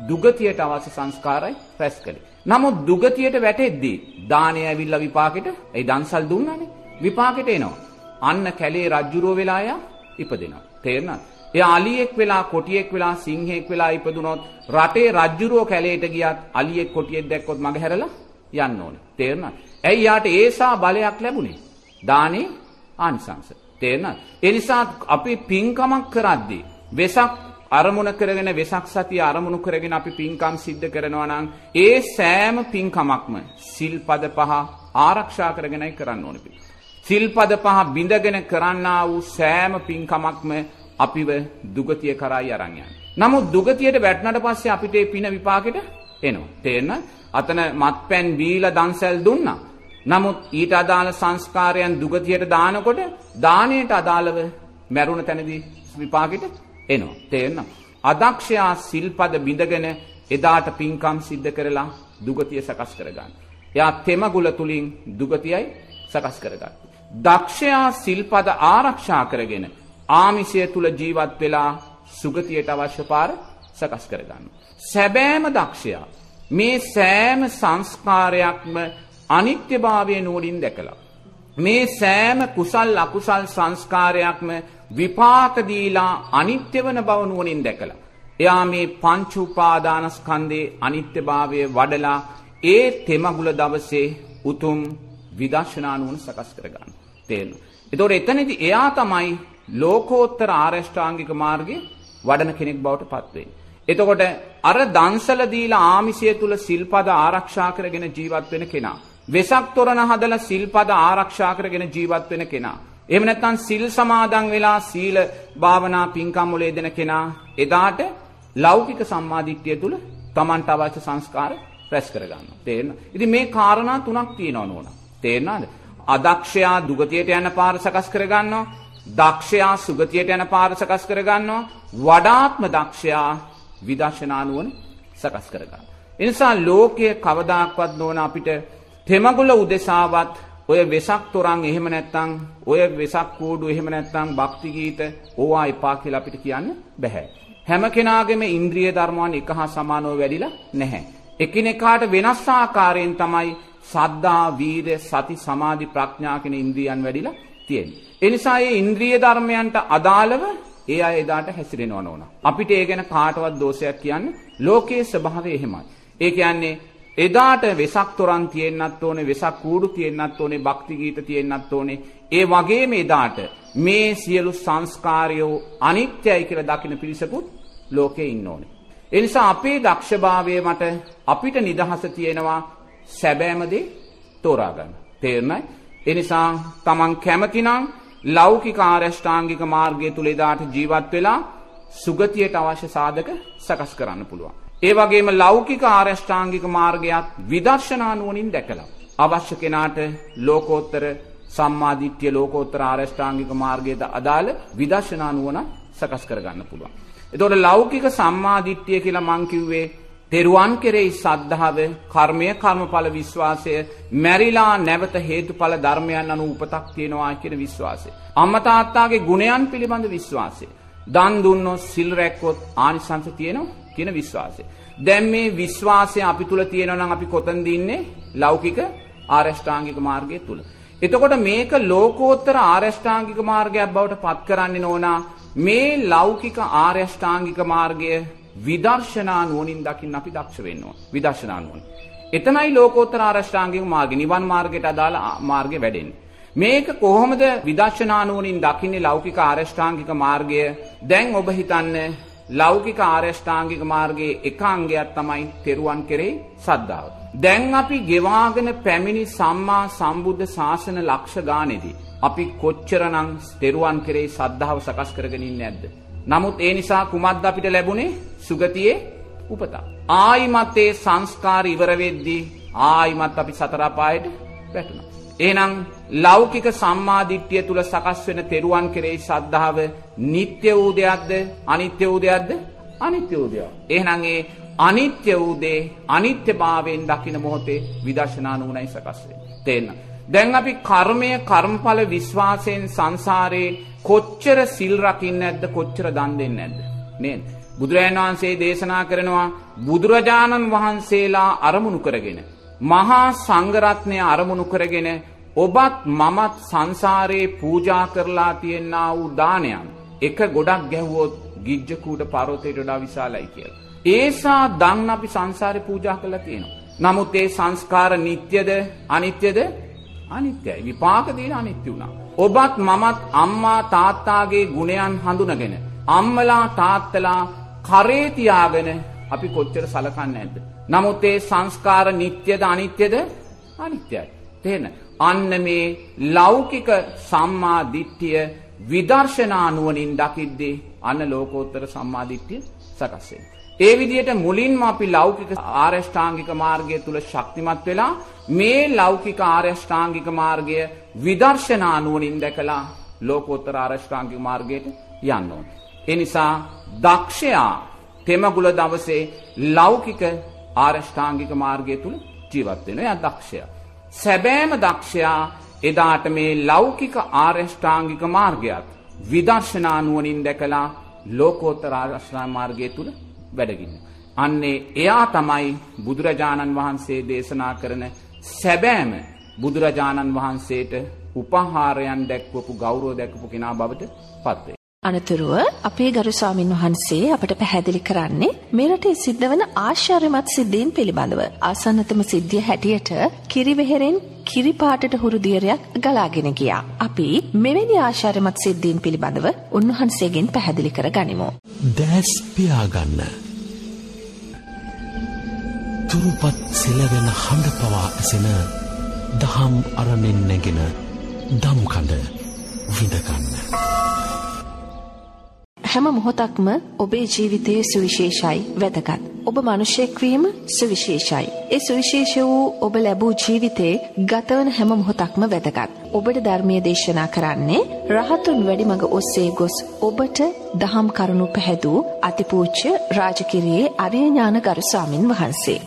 [SPEAKER 3] දුගතියට අවශ්‍ය සංස්කාරයි රැස් කළේ. නමුත් දුගතියට වැටෙද්දී දානය ඇවිල්ලා විපාකෙට ඒ දන්සල් දුන්නානේ විපාකෙට එනවා. අන්න කැලේ රජ්ජුරුව වෙලා යා ඉපදෙනවා. තේරෙනවද? එයා අලියෙක් වෙලා කොටියෙක් වෙලා සිංහෙක් වෙලා ඉපදුනොත් රටේ රජ්ජුරුව කැලේට ගියත් අලියෙක් කොටියෙක් දැක්කොත් මග හැරලා යන්න ඕනේ. තේරෙනවද? ඇයි යාට ඒසා බලයක් ලැබුණේ? දානේ ආනිසංස. තේරෙනවද? ඒ නිසා අපි පින්කමක් කරද්දී වෙසක් අරමුණ කරගෙන වෙසක් සතිය අරමුණු කරගෙන අපි පින්කම් සිද්ධ කරනවා නම් ඒ සෑම පින්කමක්ම සිල්පද පහ ආරක්ෂා කරගෙනයි කරන්න ඕනේ පිළිගන්න. සිල්පද පහ බිඳගෙන කරන්නා වූ සෑම පින්කමක්ම අපිව දුගතිය කරායි අරන් යන්නේ. නමුත් දුගතියට වැටුණාට පස්සේ අපිට ඒ පින විපාකෙට එනවා. තේරෙනවද? අතන මත්පැන් බීලා දන්සැල් දුන්නා. නමුත් ඊට අදාළ සංස්කාරයන් දුගතියට දානකොට දානයට අදාළව මැරුණ තැනදී විපාකෙට එනවා. තේරෙනවද? අදක්ෂයා සිල්පද බිඳගෙන එදාට පින්කම් සිද්ධ කරලා දුගතිය සකස් කරගන්න. එයා තෙමගුල තුලින් දුගතියයි සකස් කරගන්න. දක්ෂයා සිල්පද ආරක්ෂා කරගෙන ආමිෂය තුල ජීවත් වෙලා සුගතියට අවශ්‍ය පාර සකස් කරගන්න. සැබෑම දක්ෂයා මේ සෑම සංස්කාරයක්ම අනිත්‍යභාවය නුවණින් දැකලා මේ සෑම කුසල් අකුසල් සංස්කාරයක්ම විපාක දීලා අනිත්‍ය වන බව නුවණින් දැකලා එයා මේ පංච උපාදානස්කන්ධේ අනිත්‍යභාවය වඩලා ඒ තෙමගුල දවසේ උතුම් විදර්ශනා නුවණ සකස් කරගන්න. තේරෙනවද? ඒතකොට එතනදී එයා තමයි ලෝකෝත්තර ආරෂ්ඨාංගික මාර්ගයේ වඩන කෙනෙක් බවට පත් වෙන්නේ. එතකොට අර දන්සල දීලා ආමිෂය තුල සිල්පද ආරක්ෂා කරගෙන ජීවත් වෙන කෙනා වෙසක් තොරණ හදලා සිල්පද ආරක්ෂා කරගෙන ජීවත් වෙන කෙනා එහෙම නැත්නම් සිල් සමාදන් වෙලා සීල භාවනා පින්කම් වල යෙදෙන කෙනා එදාට ලෞකික සම්මාදිට්ඨිය තුල Tamanට අවශ්‍ය සංස්කාර රැස් කරගන්නවා. තේරෙනවද? ඉතින් මේ කාරණා තුනක් තියෙනවා නෝනා. තේරෙනවද? අදක්ෂයා දුගතියට යන පාර සකස් කරගන්නවා. දක්ෂයා සුගතියට යන පාර සකස් කරගන්නවා වඩාත්ම දක්ෂයා විදර්ශනා නුවණ සකස් කරගන්න. එනිසා ලෝකයේ කවදාක්වත් නොවන අපිට තෙමගුල උදෙසාවත් ඔය වෙසක් තොරන් එහෙම නැත්නම් ඔය වෙසක් කූඩු එහෙම නැත්නම් භක්ති ගීත ඕවා එපා කියලා අපිට කියන්න බෑ. හැම කෙනාගේම ඉන්ද්‍රිය ධර්මයන් එක හා සමානව වැඩිලා නැහැ. එකිනෙකාට වෙනස් ආකාරයෙන් තමයි සද්දා, වීර, සති, සමාධි, ප්‍රඥා කියන ඉන්ද්‍රියන් වැඩිලා තියෙන්නේ. ඒ නිසා මේ ඉන්ද්‍රිය ධර්මයන්ට අදාළව ඒ අය එදාට හැසිරෙනව නෝන. අපිට ඒ ගැන කාටවත් දෝෂයක් කියන්න ලෝකයේ ස්වභාවය එහෙමයි. ඒ කියන්නේ එදාට වෙසක් තොරන් තියෙන්නත් ඕනේ වෙසක් කූඩු තියෙන්නත් ඕනේ භක්ති ගීත තියෙන්නත් ඕනේ ඒ වගේම එදාට මේ සියලු සංස්කාරයෝ අනිත්‍යයි කියලා දකින පිරිසකුත් ලෝකේ ඉන්න ඕනේ. ඒ නිසා අපේ දක්ෂභාවය මට අපිට නිදහස තියෙනවා සැබෑම දේ තෝරා ගන්න. තේරුණායි? ඒ නිසා Taman කැමතිනම් ලෞකික ආරෂ්ඨාංගික මාර්ගය තුල එදාට ජීවත් වෙලා සුගතියට අවශ්‍ය සාධක සකස් කරන්න පුළුවන්. ඒ වගේම ලෞකික ආරෂ්ඨාංගික මාර්ගයත් විදර්ශනා නුවණින් දැකලා අවශ්‍ය කෙනාට ලෝකෝත්තර සම්මාදිට්ඨිය ලෝකෝත්තර ආරෂ්ඨාංගික මාර්ගයට අදාළ විදර්ශනා නුවණ සකස් කරගන්න පුළුවන්. එතකොට ලෞකික සම්මාදිට්ඨිය කියලා මං කිව්වේ තෙරුවන් කෙරෙහි සද්ධාව කර්මය කර්මඵල විශ්වාසය මැරිලා නැවත හේතුඵල ධර්මයන් අනුව උපතක් තියෙනවා කියන විශ්වාසය. අම්මා තාත්තාගේ ගුණයන් පිළිබඳ විශ්වාසය. දන් දුන්නොත් සිල් රැක්කොත් ආනිසංස තියෙනවා කියන විශ්වාසය. දැන් මේ විශ්වාසය අපි තුල තියෙනවා නම් අපි කොතනද ඉන්නේ? ලෞකික ආරෂ්ඨාංගික මාර්ගය තුල. එතකොට මේක ලෝකෝත්තර ආරෂ්ඨාංගික මාර්ගයක් බවට පත් කරන්නේ නෝනා මේ ලෞකික ආරෂ්ඨාංගික මාර්ගය විදර්ශනා නුවණින් දකින්න අපි දක්ෂ වෙන්න ඕන. විදර්ශනා නුවණ. එතනයි ලෝකෝත්තර ආරෂ්ඨාංගික මාර්ගය නිවන් මාර්ගයට අදාළ මාර්ගය වැඩෙන්නේ. මේක කොහොමද විදර්ශනා නුවණින් දකින්නේ ලෞකික ආරෂ්ඨාංගික මාර්ගය? දැන් ඔබ හිතන්නේ ලෞකික ආරෂ්ඨාංගික මාර්ගයේ එක අංගයක් තමයි තෙරුවන් කෙරෙහි සද්ධාව. දැන් අපි ගෙවාගෙන පැමිණි සම්මා සම්බුද්ධ ශාසන ලක්ෂ ගානේදී අපි කොච්චරනම් තෙරුවන් කෙරෙහි සද්ධාව සකස් කරගෙන ඉන්නේ නැද්ද? නමුත් ඒ නිසා කුමක්ද අපිට ලැබුණේ? සුගතියේ උපත. ආයිමත් ඒ සංස්කාර ඉවර වෙද්දී ආයිමත් අපි සතර අපායට වැටුණා. එහෙනම් ලෞකික සම්මාදිට්ඨිය තුල සකස් වෙන තෙරුවන් කෙරෙහි ශ්‍රද්ධාව නিত্য වූ දෙයක්ද අනිත්‍ය වූ දෙයක්ද අනිත්‍ය වූ දෙයක්. එහෙනම් ඒ අනිත්‍ය වූ දේ අනිත්‍යභාවයෙන් දකින මොහොතේ විදර්ශනා නුවණයි සකස් වෙන්නේ. තේන්න. දැන් අපි කර්මය කර්මඵල විශ්වාසයෙන් සංසාරේ කොච්චර සිල් රකින්නේ නැද්ද කොච්චර දන් දෙන්නේ නැද්ද නේද? බුදුරජාණන් වහන්සේ දේශනා කරනවා බුදුරජාණන් වහන්සේලා අරමුණු කරගෙන මහා සංඝරත්නය අරමුණු කරගෙන ඔබත් මමත් සංසාරේ පූජා කරලා තියෙනා වූ දානයන් එක ගොඩක් ගැහුවොත් ගිජ්ජකූට පර්වතයට වඩා විශාලයි කියලා. ඒසා දන් අපි සංසාරේ පූජා කරලා තියෙනවා. නමුත් ඒ සංස්කාර නිට්ටයද අනිත්‍යද? අනිත්‍යයි. විපාක දෙන අනිත්‍ය වුණා. ඔබත් මමත් අම්මා තාත්තාගේ ගුණයන් හඳුනගෙන අම්මලා තාත්තලා කරේ තියාගෙන අපි කොච්චර සලකන්නේ නැද්ද? නමුත් ඒ සංස්කාර නිට්ටයද අනිත්‍යද? අනිත්‍යයි. තේන අන්න මේ ලෞකික සම්මා දිට්ඨිය විදර්ශනා නුවණින් දකිද්දී අන්න ලෝකෝත්තර සම්මා දිට්ඨිය සකස් වෙනවා. ඒ විදිහට මුලින්ම අපි ලෞකික ආරෂ්ඨාංගික මාර්ගය තුල ශක්තිමත් වෙලා මේ ලෞකික ආරෂ්ඨාංගික මාර්ගය විදර්ශනා නුවණින් දැකලා ලෝකෝත්තර ආරෂ්ඨාංගික මාර්ගයට යන්න ඕනේ. ඒ නිසා දක්ෂයා තෙමගුල දවසේ ලෞකික ආරෂ්ඨාංගික මාර්ගය තුල ජීවත් වෙනවා. එයා දක්ෂයා. සැබෑම දක්ෂයා එදාට මේ ලෞකික ආරෂ්ඨාංගික මාර්ගයත් විදර්ශනා නුවණින් දැකලා ලෝකෝත්තර ආරෂ්ඨාංග මාර්ගය තුල වැඩගින්න. අන්නේ එයා තමයි බුදුරජාණන් වහන්සේ දේශනා කරන සැබෑම බුදුරජාණන් වහන්සේට උපහාරයන් දැක්වපු ගෞරව දැක්වපු කෙනා බවට පත්වේ.
[SPEAKER 1] අනතුරුව අපේ ගරු ස්වාමින් වහන්සේ අපට පැහැදිලි කරන්නේ මේ රටේ සිද්ධ වන ආශ්චර්යමත් සිද්ධීන් පිළිබඳව. ආසන්නතම සිද්ධිය හැටියට කිරිවෙහෙරෙන් කිරිපාටට හුරු දියරයක් ගලාගෙන ගියා. අපි මෙවැනි ආශ්චර්යමත් සිද්ධීන් පිළිබඳව උන්වහන්සේගෙන් පැහැදිලි කර ගනිමු.
[SPEAKER 2] දැස් පියාගන්න. තුරුපත් සෙලවෙන හඬ පවා ඇසෙන දහම් අරමෙන් නැගෙන දම්කඳ විඳගන්න.
[SPEAKER 1] හැම මොහොතක්ම ඔබේ ජීවිතයේ සුවිශේෂයි වැදගත්. ඔබ මිනිසෙක් වීම සුවිශේෂයි. ඒ සුවිශේෂ වූ ඔබ ලැබූ ජීවිතේ ගතවන හැම මොහොතක්ම වැදගත්. ඔබට ධර්මයේ දේශනා කරන්නේ රහතුන් වැඩිමඟ ඔස්සේ ගොස් ඔබට දහම් කරුණු පැහැදූ අතිපූජ්‍ය රාජකිරියේ අරිය ඥාන ගරු ස්වාමින් වහන්සේ.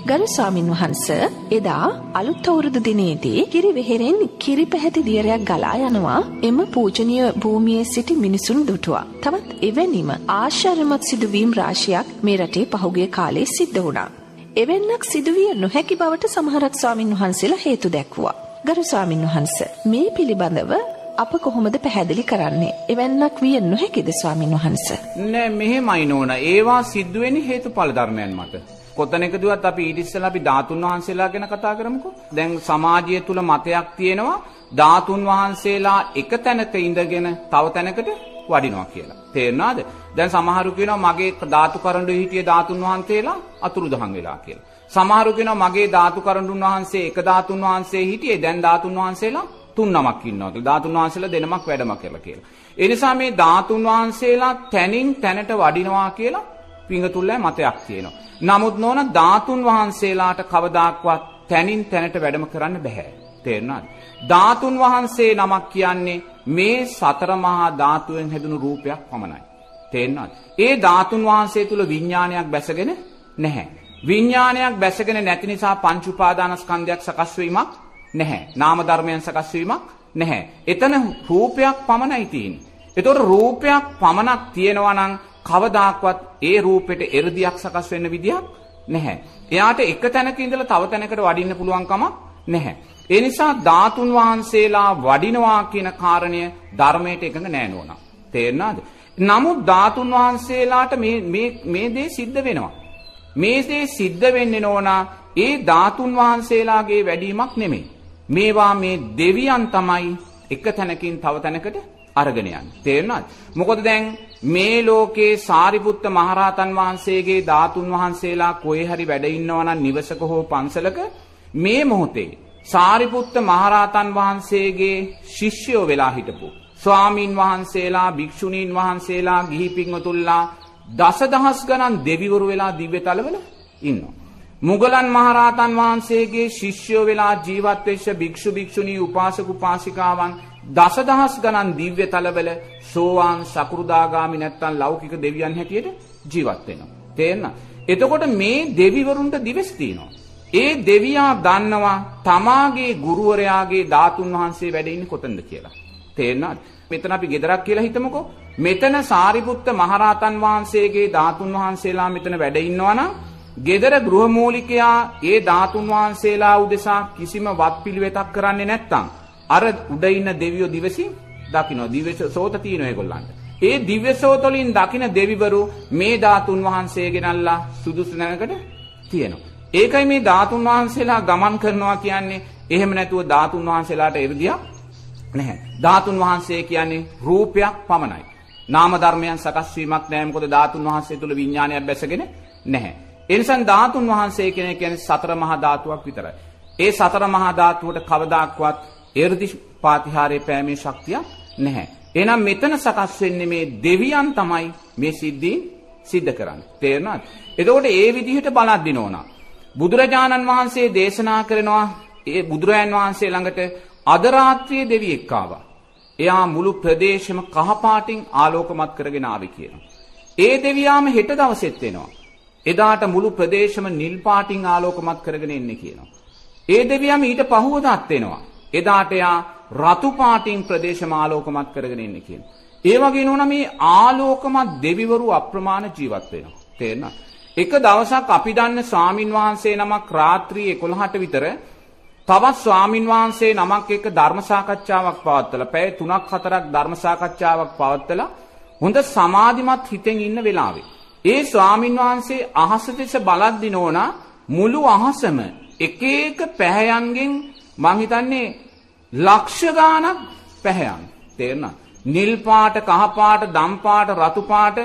[SPEAKER 1] ගරු ස්වාමින් වහන්ස එදා අලුත් අවුරුදු දිනේදී කිරි වෙහෙරෙන් කිරි පැහැති දියරයක් ගලා යනවා එම පූජනීය භූමියේ සිටි මිනිසුන් දුටුවා. තවත් එවැනිම ආශ්චර්යමත් සිදුවීම් රාශියක් මේ රටේ පහුගිය කාලේ සිද්ධ වුණා. එවැන්නක් සිදුවිය නොහැකි බවට සමහරක් ස්වාමින් වහන්සේලා හේතු දැක්වුවා. ගරු ස්වාමින් වහන්ස මේ පිළිබඳව අප කොහොමද පැහැදිලි කරන්නේ? එවැන්නක් විය නොහැකිද ස්වාමින් වහන්ස?
[SPEAKER 3] නෑ මෙහෙමයි නෝන. ඒවා සිද්ධ වෙන්නේ හේතුඵල ධර්මයන් මත. කොතනකදුවත් අපි ඊට ඉස්සෙල්ලා අපි ධාතුන් වහන්සේලා ගැන කතා කරමුකෝ. දැන් සමාජය තුල මතයක් තියෙනවා ධාතුන් වහන්සේලා එක තැනක ඉඳගෙන තව තැනකට වඩිනවා කියලා. තේරෙනවද? දැන් සමහරු කියනවා මගේ ධාතු කරඬු හිටියේ ධාතුන් වහන්සේලා අතුරුදහන් වෙලා කියලා. සමහරු කියනවා මගේ ධාතු කරඬුන් වහන්සේ එක ධාතුන් වහන්සේ හිටියේ දැන් ධාතුන් වහන්සේලා තුන් නමක් ඉන්නවා කියලා. ධාතුන් වහන්සේලා දෙනමක් වැඩම කියලා කියලා. ඒ නිසා මේ ධාතුන් වහන්සේලා තැනින් තැනට වඩිනවා කියලා පිංගතුල්ලෑ මතයක් තියෙනවා. නමුත් නෝන ධාතුන් වහන්සේලාට කවදාක්වත් තැනින් තැනට වැඩම කරන්න බැහැ. තේරුණාද? ධාතුන් වහන්සේ නමක් කියන්නේ මේ සතර මහා ධාතුවෙන් හැදුණු රූපයක් පමණයි. තේරුණාද? ඒ ධාතුන් වහන්සේ තුල විඥානයක් බැසගෙන නැහැ. විඥානයක් බැසගෙන නැති නිසා පංච උපාදානස්කන්ධයක් සකස් වීමක් නැහැ. නාම ධර්මයන් සකස් වීමක් නැහැ. එතන රූපයක් පමණයි තියෙන්නේ. ඒතකොට රූපයක් පමණක් තියෙනවා නම් කවදාක්වත් ඒ රූපෙට එ르දියක් සකස් වෙන්න විදියක් නැහැ. එයාට එක තැනක ඉඳලා තව තැනකට වඩින්න පුළුවන් කමක් නැහැ. ඒ නිසා ධාතුන් වහන්සේලා වඩිනවා කියන කාරණය ධර්මයට එකඟ නෑ නෝනා. තේරෙනවද? නමුත් ධාතුන් වහන්සේලාට මේ මේ මේ දේ සිද්ධ වෙනවා. මේ දේ සිද්ධ වෙන්නේ නෝනා ඒ ධාතුන් වහන්සේලාගේ වැඩිමක් නෙමෙයි. මේවා මේ දෙවියන් තමයි එක තැනකින් තව තැනකට අරගෙන යන්නේ. තේරෙනවද? මොකද දැන් මේ ලෝකේ සාරිපුත්ත මහරහතන් වහන්සේගේ ධාතුන් වහන්සේලා කොහේ හරි වැඩ ඉන්නවා නම් නිවසක හෝ පන්සලක මේ මොහොතේ සාරිපුත්ත මහරහතන් වහන්සේගේ ශිෂ්‍යයෝ වෙලා හිටපු ස්වාමින් වහන්සේලා භික්ෂුණීන් වහන්සේලා ගිහි පින්වතුන්ලා දසදහස් ගණන් දෙවිවරු වෙලා දිව්‍ය තලවල ඉන්නවා. මුගලන් මහරහතන් වහන්සේගේ ශිෂ්‍යයෝ වෙලා ජීවත් වෙච්ච භික්ෂු භික්ෂුණී උපාසක උපාසිකාවන් දසදහස් ගණන් දිව්‍ය තලවල සෝවාන් සකෘදාගාමි නැත්තම් ලෞකික දෙවියන් හැටියට ජීවත් වෙනවා. තේරෙනවද? එතකොට මේ දෙවිවරුන්ට දිවස් තියෙනවා. ඒ දෙවියා දන්නවා තමාගේ ගුරුවරයාගේ ධාතුන් වහන්සේ වැඩ ඉන්නේ කොතනද කියලා. තේරෙනවද? මෙතන අපි ගෙදරක් කියලා හිතමුකෝ. මෙතන සාරිපුත්ත මහරහතන් වහන්සේගේ ධාතුන් වහන්සේලා මෙතන වැඩ ඉන්නවා නම් ගෙදර ගෘහමූලිකයා ඒ ධාතුන් වහන්සේලා උදෙසා කිසිම වත්පිළිවෙතක් කරන්නේ නැත්නම් අර උඩ ඉන්න දෙවියෝ දිවසින් දකින්න දිව්‍ය සෝත තියෙන ඒගොල්ලන්ට. ඒ දිව්‍ය සෝතලින් දකින දෙවිවරු මේ ධාතුන් වහන්සේ ගෙනල්ලා සුදුසු නැනකට තියෙනවා. ඒකයි මේ ධාතුන් වහන්සේලා ගමන් කරනවා කියන්නේ එහෙම නැතුව ධාතුන් වහන්සේලාට එ르දියක් නැහැ. ධාතුන් වහන්සේ කියන්නේ රූපයක් පමණයි. නාම ධර්මයන් සකස් වීමක් නැහැ. මොකද ධාතුන් වහන්සේ තුල විඥානයක් බැසගෙන නැහැ. ඒ නිසා ධාතුන් වහන්සේ කියන කියන්නේ සතර මහා ධාතුවක් විතරයි. ඒ සතර මහා ධාතුවට කවදාක්වත් එ르දි පාතිහාරයේ පෑමේ ශක්තිය නැහැ. එහෙනම් මෙතන සකස් වෙන්නේ මේ දෙවියන් තමයි මේ සිද්ධීන් සිද්ධ කරන්නේ. තේරෙනවද? එතකොට ඒ විදිහට බලද්දී නෝනා බුදුරජාණන් වහන්සේ දේශනා කරනවා ඒ බුදුරයන් වහන්සේ ළඟට අද රාත්‍රියේ දෙවියෙක් ආවා. එයා මුළු ප්‍රදේශෙම කහපාටින් ආලෝකමත් කරගෙන ආවේ කියනවා. ඒ දෙවියාම හෙට දවසෙත් එනවා. එදාට මුළු ප්‍රදේශම නිල් පාටින් ආලෝකමත් කරගෙන එන්නේ කියනවා. ඒ දෙවියම ඊට පහුවදාත් එනවා. එදාට එයා රතු පාටින් ප්‍රදේශම ආලෝකමත් කරගෙන එන්නේ කියනවා. ඒ වගේ නෝන මේ ආලෝකමත් දෙවිවරු අප්‍රමාණ ජීවත් වෙනවා. තේරෙනවද? එක දවසක් අපි දන්න ස්වාමින් වහන්සේ නමක් රාත්‍රී 11ට විතර තවත් ස්වාමින් වහන්සේ නමක් එක්ක ධර්ම සාකච්ඡාවක් පවත්වලා පැය 3ක් 4ක් ධර්ම සාකච්ඡාවක් පවත්වලා හොඳ සමාධිමත් හිතෙන් ඉන්න වෙලාවේ ඒ ස්වාමින් වහන්සේ අහස දෙස බලද්දි නෝනා මුළු අහසම එක එක පැහැයන්ගෙන් මං හිතන්නේ ලක්ෂ ගාණක් පැහැයන්. තේරෙනවද නිල් පාට කහ පාට දම් පාට රතු පාට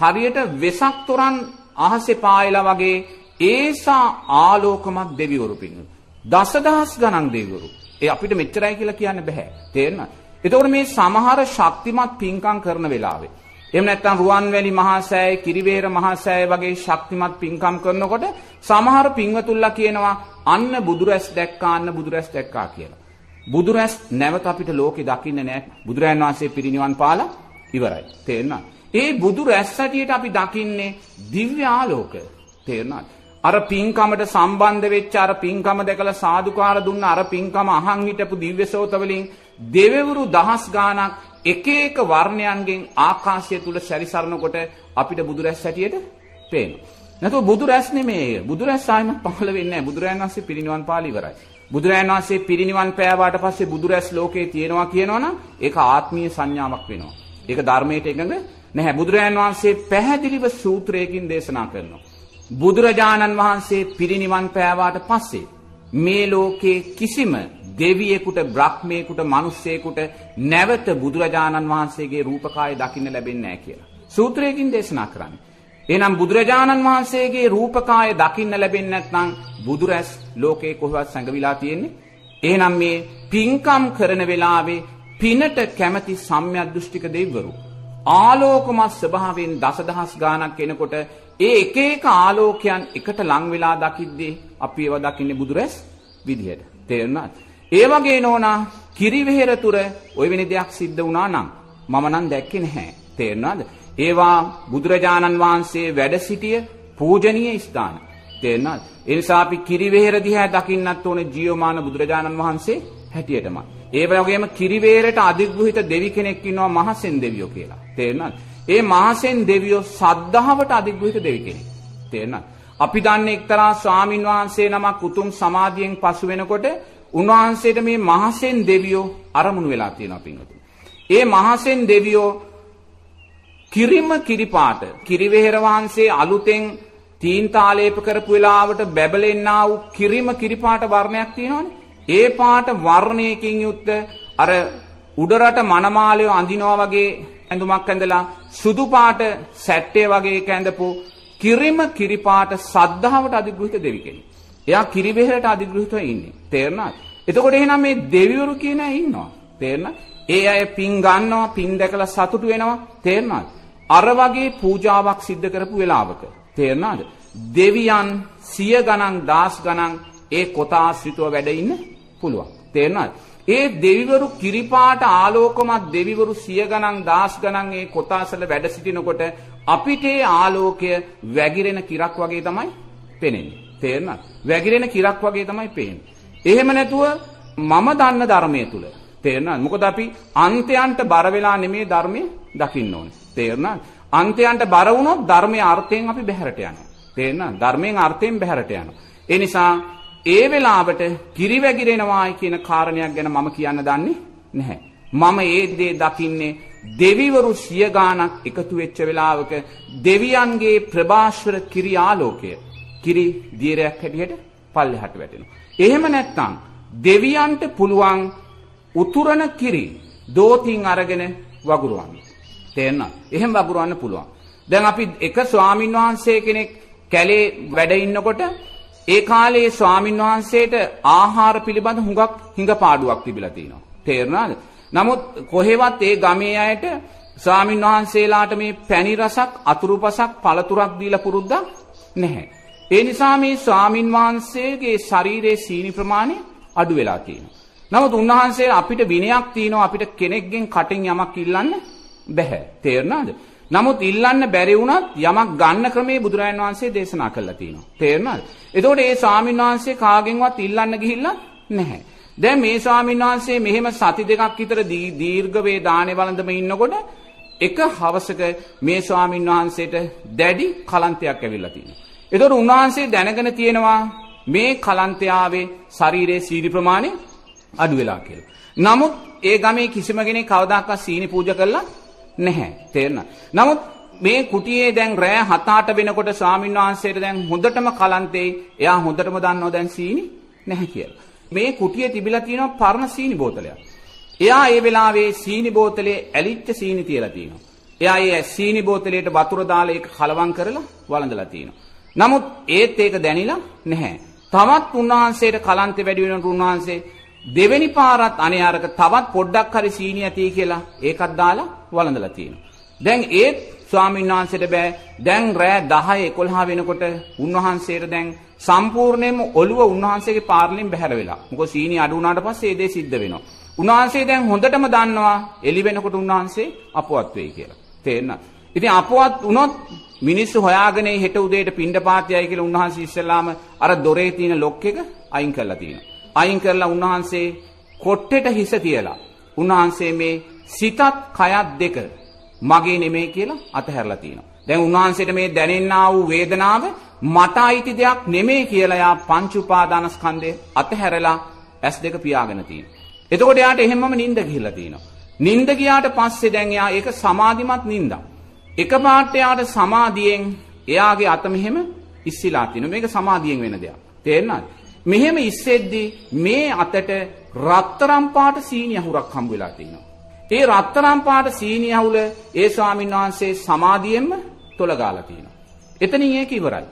[SPEAKER 3] හරියට වෙසක් තොරන් අහසේ පායලා වගේ ඒසා ආලෝකමත් දෙවිවරු පින්නු දසදහස් ගණන් දෙවිවරු. ඒ අපිට මෙච්චරයි කියලා කියන්න බෑ. තේරෙනවද එතකොට මේ සමහර ශක්තිමත් පින්කම් කරන වෙලාවේ එහෙම නැත්නම් රුවන්වැලි මහා සෑය, කිරිවේර මහා සෑය වගේ ශක්තිමත් පින්කම් කරනකොට සමහර පින්වතුන්ලා කියනවා අන්න බුදුරැස් දැක්කා අන්න බුදුරැස් දැක්කා කියලා. බුදුරැස් නැවත අපිට ලෝකේ දකින්න නෑ. බුදුරයන් වහන්සේ පිරිනිවන් පාලා ඉවරයි. තේරෙනවද? ඒ බුදුරැස් හැටියට අපි දකින්නේ දිව්‍ය ආලෝක. තේරෙනවද? අර පින්කමට සම්බන්ධ වෙච්ච අර පින්කම දැකලා සාදුකාර දුන්න අර පින්කම අහන් හිටපු දිව්‍ය සෝත වලින් දෙවිවරු දහස් ගාණක් එක එක වර්ණයන්ගෙන් ආකාශය තුල සැරිසරනකොට අපිට බුදු රැස් හැටියට පේනවා. නැතුව බුදු රැස් නෙමෙයි. බුදු රැස් ආයමත් පහළ වෙන්නේ නැහැ. බුදුරයන් වහන්සේ පිරිනිවන් පාල ඉවරයි. බුදුරයන් වහන්සේ පිරිනිවන් පෑවාට පස්සේ බුදු රැස් ලෝකේ තියෙනවා කියනවනම් ඒක ආත්මීය සංඥාවක් වෙනවා. ඒක ධර්මයට එකඟ නැහැ. බුදුරයන් වහන්සේ පැහැදිලිව සූත්‍රයකින් දේශනා කරනවා. බුදුරජාණන් වහන්සේ පිරිනිවන් පෑවාට පස්සේ මේ ලෝකේ කිසිම දෙවියෙකුට බ්‍රහ්මයෙකුට මිනිස්සෙකුට නැවත බුදුරජාණන් වහන්සේගේ රූපකාය දකින්න ලැබෙන්නේ නැහැ කියලා. සූත්‍රයකින් දේශනා කරන්නේ. එහෙනම් බුදුරජාණන් වහන්සේගේ රූපකාය දකින්න ලැබෙන්නේ නැත්නම් බුදුරැස් ලෝකේ කොහෙවත් සංගවිලා තියෙන්නේ? එහෙනම් මේ පින්කම් කරන වෙලාවේ පිනට කැමැති සම්‍යද්දෘෂ්ටික දෙවිවරු ආලෝකමත් ස්වභාවයෙන් දසදහස් ගාණක් එනකොට ඒ එක එක ආලෝකයන් එකට ලං වෙලා දකිද්දී අපි ඒවා දකින්නේ බුදුරැස් විදිහට. තේරුණාද? ඒ වගේ නෝනා කිරිවෙහෙර තුර ওই වෙන දෙයක් සිද්ධ වුණා නම් මම නම් දැක්කේ නැහැ. තේරෙනවද? ඒවා බුදුරජාණන් වහන්සේ වැඩ සිටිය පූජනීය ස්ථාන. තේරෙනවද? ඒ නිසා අපි කිරිවෙහෙර දිහා දකින්නත් ඕනේ ජීවමාන බුදුරජාණන් වහන්සේ හැටියටම. ඒ වගේම කිරිවෙහෙරට අධිග්‍රහිත දෙවි කෙනෙක් ඉන්නවා මහසෙන් දෙවියෝ කියලා. තේරෙනවද? ඒ මහසෙන් දෙවියෝ සද්ධාවට අධිග්‍රහිත දෙවි කෙනෙක්. තේරෙනවද? අපි දන්නේ එක්තරා ස්වාමින් වහන්සේ නමක් උතුම් සමාධියෙන් පසු වෙනකොට උන්වහන්සේට මේ මහසෙන් දෙවියෝ අරමුණු වෙලා තියෙනවා පින්වතුනි. ඒ මහසෙන් දෙවියෝ කිරිම කිරිපාට කිරිවෙහෙර වහන්සේ අලුතෙන් තීන්තාලේප කරපු වෙලාවට බැබලෙන්නා වූ කිරිම කිරිපාට වර්ණයක් තියෙනවනේ. ඒ පාට වර්ණයකින් යුක්ත අර උඩරට මනමාලය අඳිනවා වගේ ඇඳුමක් ඇඳලා සුදු පාට සැට්ටේ වගේ කැඳපු කිරිම කිරිපාට සද්ධාවට අධිග්‍රහිත දෙවි කෙනෙක්. එයා කිරිවෙහෙරට අධිග්‍රහිතව ඉන්නේ. තේරුණාද? එතකොට එහෙනම් මේ දෙවිවරු කියන අය ඉන්නවා. තේරුණාද? ඒ අය පින් ගන්නවා, පින් දැකලා සතුටු වෙනවා. තේරුණාද? අර වගේ පූජාවක් සිද්ධ කරපු වෙලාවක. තේරුණාද? දෙවියන් සිය ගණන්, දාස් ගණන් ඒ කොතාශ්‍රිතව වැඩ ඉන්න පුළුවන්. තේරුණාද? ඒ දෙවිවරු කිරිපාට ආලෝකමත් දෙවිවරු සිය ගණන් දාස් ගණන් ඒ කොතාසල වැඩ සිටිනකොට අපිට ඒ ආලෝකය වැగిරෙන කිරක් වගේ තමයි පෙනෙන්නේ. තේරෙනවද? වැగిරෙන කිරක් වගේ තමයි පේන්නේ. එහෙම නැතුව මම දන්න ධර්මයේ තුල තේරෙනවද? මොකද අපි අන්තයන්ට බර වෙලා නෙමේ ධර්මයේ දකින්න ඕනේ. තේරෙනවද? අන්තයන්ට බර වුණොත් ධර්මයේ අර්ථයෙන් අපි බැහැරට යනවා. තේරෙනවද? ධර්මයෙන් අර්ථයෙන් බැහැරට යනවා. ඒ නිසා ඒ වෙලාවට කිරිවැගිරෙනවායි කියන කාරණයක් ගැන මම කියන්න දන්නේ නැහැ. මම ඒ දේ දකින්නේ දෙවිවරු සිය ගානක් එකතු වෙච්ච වෙලාවක දෙවියන්ගේ ප්‍රභාස්වර කිරි ආලෝකය කිරි දියරයක් හැටියට පල්ලෙහාට වැටෙනවා. එහෙම නැත්නම් දෙවියන්ට පුළුවන් උතුරන කිරි දෝතින් අරගෙන වගුරුවන්න. තේරෙනවද? එහෙම වගුරුවන්න පුළුවන්. දැන් අපි එක ස්වාමින් වහන්සේ කෙනෙක් කැලේ වැඩ ඉන්නකොට ඒ කාලේ ස්වාමින් වහන්සේට ආහාර පිළිබඳ හුඟක් හිඟපාඩුවක් තිබිලා තියෙනවා. තේරුණාද? නමුත් කොහෙවත් ඒ ගමේ අයට ස්වාමින් වහන්සේලාට මේ පැණි රසක්, අතුරුපසක්, පළතුරක් දීලා පුරුද්දක් නැහැ. ඒ නිසා මේ ස්වාමින් වහන්සේගේ ශරීරයේ සීනි ප්‍රමාණය අඩු වෙලා තියෙනවා. නමුත් උන්වහන්සේ අපිට විනයක් තියෙනවා අපිට කෙනෙක්ගෙන් කටින් යමක් ඉල්ලන්න බැහැ. තේරුණාද? නමුත් ඉල්ලන්න බැරි වුණත් යමක් ගන්න ක්‍රමේ බුදුරජාන් වහන්සේ දේශනා කළා තියෙනවා. තේරුණාද? එතකොට ඒ ස්වාමීන් වහන්සේ කාගෙන්වත් ඉල්ලන්න ගිහිල්ලා නැහැ. දැන් මේ ස්වාමීන් වහන්සේ මෙහෙම සති දෙකක් විතර දීර්ඝ වේ දානේ වළඳම ඉන්නකොට එක හවසක මේ ස්වාමීන් වහන්සේට දැඩි කලන්තයක් ඇවිල්ලා තියෙනවා. එතකොට උන්වහන්සේ දැනගෙන තියෙනවා මේ කලන්තයාවේ ශරීරයේ සීනි ප්‍රමාණය අඩු වෙලා කියලා. නමුත් ඒ ගමේ කිසිම කෙනෙක් කවදාකවත් සීනි පූජා කළා නැහැ. තේරෙනවද? නමුත් මේ කුටියේ දැන් රෑ 7-8 වෙනකොට ස්වාමීන් වහන්සේට දැන් හොඳටම කලන්තේ එයා හොඳටම දන්නවා දැන් සීනි නැහැ කියලා. මේ කුටියේ තිබිලා තියෙනවා පරණ සීනි බෝතලයක්. එයා ඒ වෙලාවේ සීනි බෝතලේ ඇලිච්ච සීනි තියලා තියෙනවා. එයා ඒ සීනි බෝතලයට වතුර දාලා ඒක කලවම් කරලා වළඳලා තියෙනවා. නමුත් ඒත් ඒක දැනිලා නැහැ. තවත් උන්වහන්සේට කලන්තේ වැඩි වෙනකොට උන්වහන්සේ දෙවෙනි පාරත් අනේ අරක තවත් පොඩ්ඩක් හරි සීනි ඇති කියලා ඒකත් දාලා වළඳලා තියෙනවා. දැන් ඒත් ස්වාමීන් වහන්සේට බෑ දැන් රෑ 10 11 වෙනකොට උන්වහන්සේට දැන් සම්පූර්ණයෙන්ම ඔළුව උන්වහන්සේගේ පාරලින් බැහැර වෙලා. මොකද සීනි අඩු වුණාට පස්සේ ඒ දේ සිද්ධ වෙනවා. උන්වහන්සේ දැන් හොඳටම දන්නවා එළි වෙනකොට උන්වහන්සේ අපවත් වෙයි කියලා. තේරෙනවද? ඉතින් අපවත් වුණොත් මිනිස්සු හොයාගෙන හෙට උදේට පිණ්ඩපාතයයි කියලා උන්වහන්සේ ඉස්සෙල්ලාම අර දොරේ තියෙන ලොක් එක අයින් කරලා තියෙනවා. අයින් කරලා උන්වහන්සේ කොට්ටෙට හිස තියලා උන්වහන්සේ මේ සිතත් කයත් දෙක මගේ නෙමෙයි කියලා අතහැරලා තියෙනවා. දැන් උන්වහන්සේට මේ දැනෙන්නා වූ වේදනාව මට අයිති දෙයක් නෙමෙයි කියලා යා පංච උපාදානස්කන්ධය අතහැරලා ඇස් දෙක පියාගෙන තියෙනවා. එතකොට යාට එහෙමම නිින්ද ගිහිල්ලා තියෙනවා. නිින්ද ගියාට පස්සේ දැන් යා ඒක සමාධිමත් නිින්දක්. එකපාරට යාට සමාධියෙන් එයාගේ අත මෙහෙම ඉස්සිලා තිනවා. මේක සමාධියෙන් වෙන දෙයක්. තේරෙනවද? මෙහෙම ඉස්සෙද්දි මේ අතට රත්තරම් පාට සීනි අහුරක් හම්බ වෙලා තිනවා. ඒ රත්තරම් පාට සීනි අහුල ඒ ස්වාමීන් වහන්සේ සමාධියෙන්ම තොල ගාලා තිනවා. එතනින් ඒක ඉවරයි.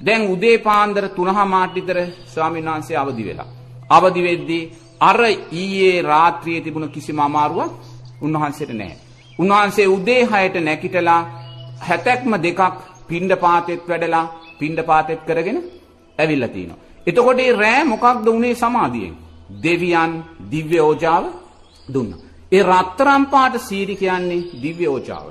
[SPEAKER 3] දැන් උදේ පාන්දර 3:00 විතර ස්වාමීන් වහන්සේ අවදි වෙලා. අවදි වෙද්දී අර ඊයේ රාත්‍රියේ තිබුණ කිසිම අමාරුවක් උන්වහන්සේට නැහැ. උන්වහන්සේ උදේ 6ට නැගිටලා හැතැක්ම දෙකක් පින්ඩ පාතෙත් වැඩලා පින්ඩ පාතෙත් කරගෙන ඇවිල්ලා තිනවා. එතකොට ඒ රෑ මොකක්ද උනේ සමාධියෙන්? දෙවියන් දිව්‍ය ඕජාව දුන්නා. ඒ රත්තරම් පාට සීරි කියන්නේ දිව්‍ය ඕජාව.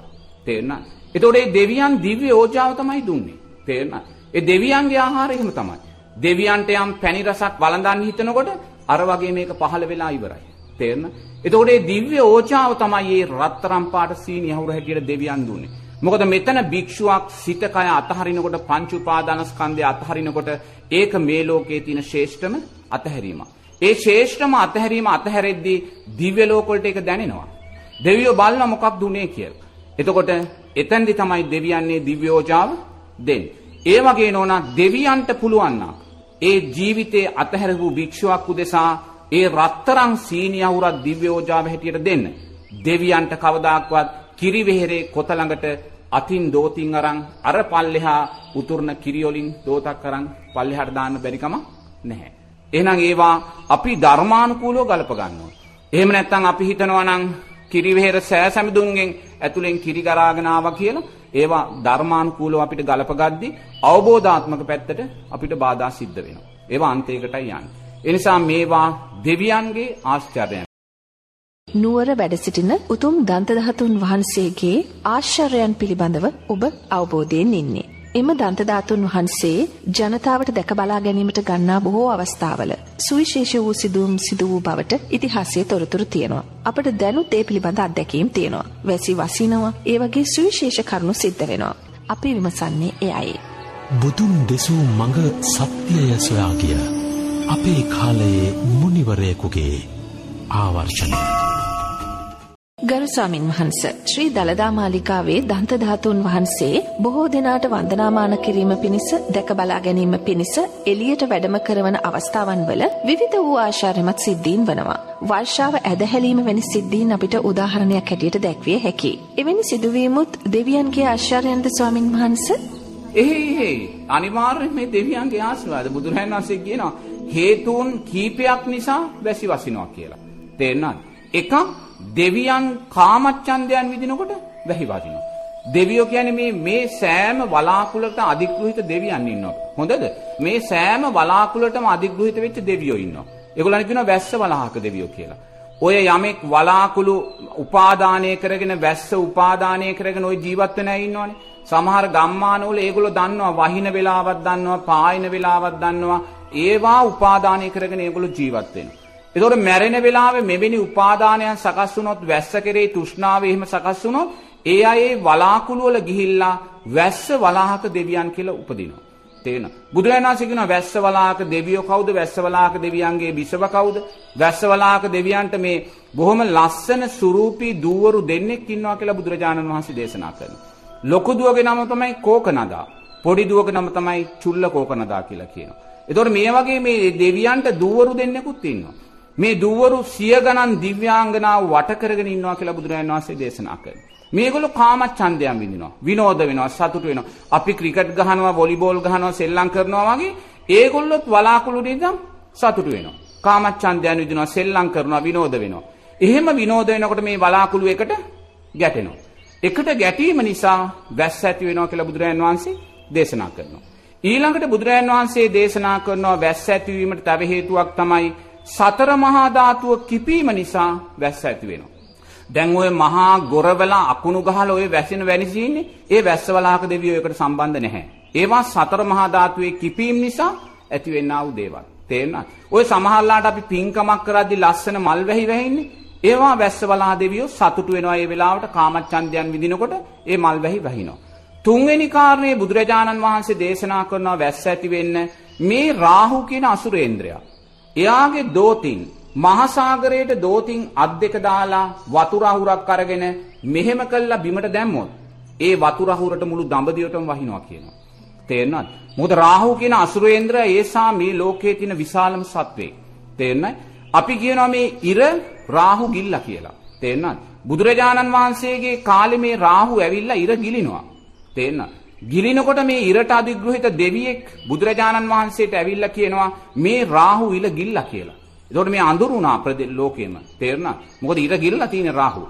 [SPEAKER 3] තේරෙනවද? එතකොට ඒ දෙවියන් දිව්‍ය ඕජාව තමයි දුන්නේ. තේරෙනවද? ඒ දෙවියන්ගේ ආහාරය එහෙම තමයි. දෙවියන්ට යම් පැණි රසක් වළඳන්න හිතනකොට අර වගේ මේක පහළ වෙලා ඉවරයි. තේරෙනවද? එතකොට මේ දිව්‍ය ඕජාව තමයි මේ රත්තරම් පාට සීනි අහුර හැටියට දෙවියන් දුන්නේ. මොකද මෙතන භික්ෂුවක් සිත කය අතහරිනකොට පංච උපාදානස්කන්ධය අතහරිනකොට ඒක මේ ලෝකයේ තියෙන ශ්‍රේෂ්ඨම අතහැරීම. ඒ ශ්‍රේෂ්ඨම අතහැරීම අතහැරෙද්දී දිව්‍ය ලෝක වලට ඒක දැනෙනවා. දෙවියෝ බලන මොකක්ද උනේ කියලා. එතකොට එතෙන්දි තමයි දෙවියන්නේ දිව්‍යෝජාව දෙන්නේ. ඒ වගේ නෝනා දෙවියන්ට පුළුවන් නම් ඒ ජීවිතයේ අතහැරපු භික්ෂුවක් උදෙසා ඒ රත්තරන් සීනි අහුරක් දිව්‍යෝජාව හැටියට දෙන්න. දෙවියන්ට කවදාක්වත් කිරිවෙහෙරේ කොත ළඟට අතින් දෝතින් අරන් අර පල්ලෙහා උතුරන කිරි වලින් දෝතක් අරන් පල්ලෙහාට දාන්න බැරි කම නැහැ. එහෙනම් ඒවා අපි ධර්මානුකූලව ගලප ගන්නවා. එහෙම නැත්නම් අපි හිතනවා නම් කිරිවෙහෙර සෑසැමිදුන්ගෙන් ඇතුලෙන් කිරි ගරාගෙන ආවා කියලා ඒවා ධර්මානුකූලව අපිට ගලප ගද්දි අවබෝධාත්මක පැත්තට අපිට බාධා සිද්ධ වෙනවා. ඒවා අන්තයකටයි යන්නේ. ඒ නිසා මේවා දෙවියන්ගේ ආශ්චර්යයන්.
[SPEAKER 1] නුවර වැඩ සිටින උතුම් දන්තධාතුන් වහන්සේගේ ආශ්චර්යයන් පිළිබඳව ඔබ අවබෝධයෙන් ඉන්නේ. එම දන්තධාතුන් වහන්සේ ජනතාවට දැක බලා ගැනීමට ගන්නා බොහෝ අවස්ථාවල සුවිශේෂ වූ සිදුවම් සිදු වූ බවට ඉතිහාසයේ තොරතුරු තියෙනවා. අපට දැනුත් ඒ පිළිබඳ අත්දැකීම් තියෙනවා. වැසි වසිනවා, ඒ වගේ සුවිශේෂ කරුණු සිද්ධ වෙනවා. අපි විමසන්නේ එයයි.
[SPEAKER 2] බුදුන් දෙසූ මඟ සත්‍යය සොයා ගිය අපේ කාලයේ මුනිවරයෙකුගේ ආවර්ෂණය.
[SPEAKER 1] ගරු ස්වාමින් වහන්ස ශ්‍රී දළදා මාලිකාවේ දන්ත ධාතුන් වහන්සේ බොහෝ දෙනාට වන්දනාමාන කිරීම පිණිස දැක බලා ගැනීම පිණිස එළියට වැඩම කරවන අවස්ථාවන් වල විවිධ වූ ආශාර්යමත් සිද්ධීන් වනවා. වර්ෂාව ඇදහැලීම වැනි සිද්ධීන් අපිට උදාහරණයක් හැටියට දැක්විය හැකි. එවැනි සිදුවීමුත් දෙවියන්ගේ ආශ්චර්යයන්ද ස්වාමින් වහන්ස?
[SPEAKER 3] එහේ අනිවාර්යෙන් මේ දෙවියන්ගේ ආශිර්වාද බුදුරජාණන් වහන්සේ කියනවා හේතුන් කීපයක් නිසා වැසි වසිනවා කියලා. තේරෙනවද? එකක් දෙවියන් කාමච්ඡන්දයන් විදිනකොට වැහි වදිනවා. දෙවියෝ කියන්නේ මේ මේ සෑම වලාකුළකට අධිග්‍රහිත දෙවියන් ඉන්නවා. හොඳද? මේ සෑම වලාකුළටම අධිග්‍රහිත වෙච්ච දෙවියෝ ඉන්නවා. ඒගොල්ලන් කියනවා වැස්ස වලාහක දෙවියෝ කියලා. ඔය යමෙක් වලාකුළු උපාදානය කරගෙන වැස්ස උපාදානය කරගෙන ওই ජීවත් වෙන අය ඉන්නවනේ. සමහර ගම්මානවල ඒගොල්ලෝ දන්නවා වහින වෙලාවක් දන්නවා පායන වෙලාවක් දන්නවා ඒවා උපාදානය කරගෙන ඒගොල්ලෝ ජීවත් වෙනවා. එතකොට මැරෙන වෙලාවේ මෙවැනි උපාදානයන් සකස් වුණොත් වැස්ස කෙරේ තෘෂ්ණාව එහෙම සකස් වුණොත් ඒ අය ඒ වලාකුළු වල ගිහිල්ලා වැස්ස වලාහක දෙවියන් කියලා උපදිනවා. තේන. බුදුරජාණන් වහන්සේ කියනවා වැස්ස වලාහක දෙවියෝ කවුද? වැස්ස වලාහක දෙවියන්ගේ බිසව කවුද? වැස්ස වලාහක දෙවියන්ට මේ බොහොම ලස්සන සුරූපී දූවරු දෙන්නෙක් ඉන්නවා කියලා බුදුරජාණන් වහන්සේ දේශනා කරනවා. ලොකු දුවගේ නම තමයි කෝකනදා. පොඩි දුවගේ නම තමයි චුල්ල කෝකනදා කියලා කියනවා. එතකොට මේ වගේ මේ දෙවියන්ට දූවරු දෙන්නෙකුත් ඉන්නවා. මේ දුවරු සිය ගණන් දිව්‍යාංගනාව වට කරගෙන ඉන්නවා කියලා බුදුරජාණන් වහන්සේ දේශනා කරනවා. මේගොල්ලෝ කාමච්ඡන්දයන් විඳිනවා. විනෝද වෙනවා, සතුටු වෙනවා. අපි ක්‍රිකට් ගහනවා, වොලිබෝල් ගහනවා, සෙල්ලම් කරනවා වගේ ඒගොල්ලොත් වලාකුළු නිදන් සතුටු වෙනවා. කාමච්ඡන්දයන් විඳිනවා, සෙල්ලම් කරනවා, විනෝද වෙනවා. එහෙම විනෝද වෙනකොට මේ වලාකුළු එකට ගැටෙනවා. එකට ගැටීම නිසා වැස්ස ඇති වෙනවා කියලා බුදුරජාණන් වහන්සේ දේශනා කරනවා. ඊළඟට බුදුරජාණන් වහන්සේ දේශනා කරනවා වැස්ස ඇතිවීමට තව හේතුවක් තමයි සතර මහා ධාතුව කිපීම නිසා වැස්ස ඇති වෙනවා. දැන් ඔය මහා ගොරවලා අකුණු ගහලා ඔය වැසෙන වැනිසින්නේ ඒ වැස්සවලාක දෙවියෝ එකට සම්බන්ධ නැහැ. ඒවා සතර මහා ධාතුවේ කිපීම නිසා ඇතිවෙන්නා වූ දේවල්. තේරෙනවද? ඔය සමහරලාට අපි පින්කමක් කරද්දි ලස්සන මල් වැහි වැහින්නේ ඒවා වැස්සවලා දෙවියෝ සතුටු වෙනවා ඒ වෙලාවට කාමච්ඡන්දයන් විඳිනකොට ඒ මල් වැහි වැහිනවා. තුන්වෙනි කාරණේ බුදුරජාණන් වහන්සේ දේශනා කරනවා වැස්ස ඇති වෙන්න මේ රාහු කියන අසුරේන්ද්‍රයා එයාගේ දෝතින් මහසාගරයට දෝතින් අත් දෙක දාලා වතුර අහුරක් අරගෙන මෙහෙම කළා බිමට දැම්මොත් ඒ වතුර අහුරට මුළු දඹදිවටම වහිනවා කියනවා. තේරෙනවද? මොකද රාහු කියන අසුරේන්ද්‍රය ඒසා මේ ලෝකයේ තියෙන විශාලම සත්වේ. තේරෙනවද? අපි කියනවා මේ ඉර රාහු ගිල්ලා කියලා. තේරෙනවද? බුදුරජාණන් වහන්සේගේ කාලේ මේ රාහු ඇවිල්ලා ඉර ගිලිනවා. තේරෙනවද? ගිලිනකොට මේ ඉරට අධිග්‍රහිත දෙවියෙක් බුදුරජාණන් වහන්සේට ඇවිල්ලා කියනවා මේ රාහු ඉල ගිල්ලා කියලා. එතකොට මේ අඳුරුණා ප්‍රදේ ලෝකෙම. තේරුණා? මොකද ඉර ගිල්ලා තියෙන රාහු.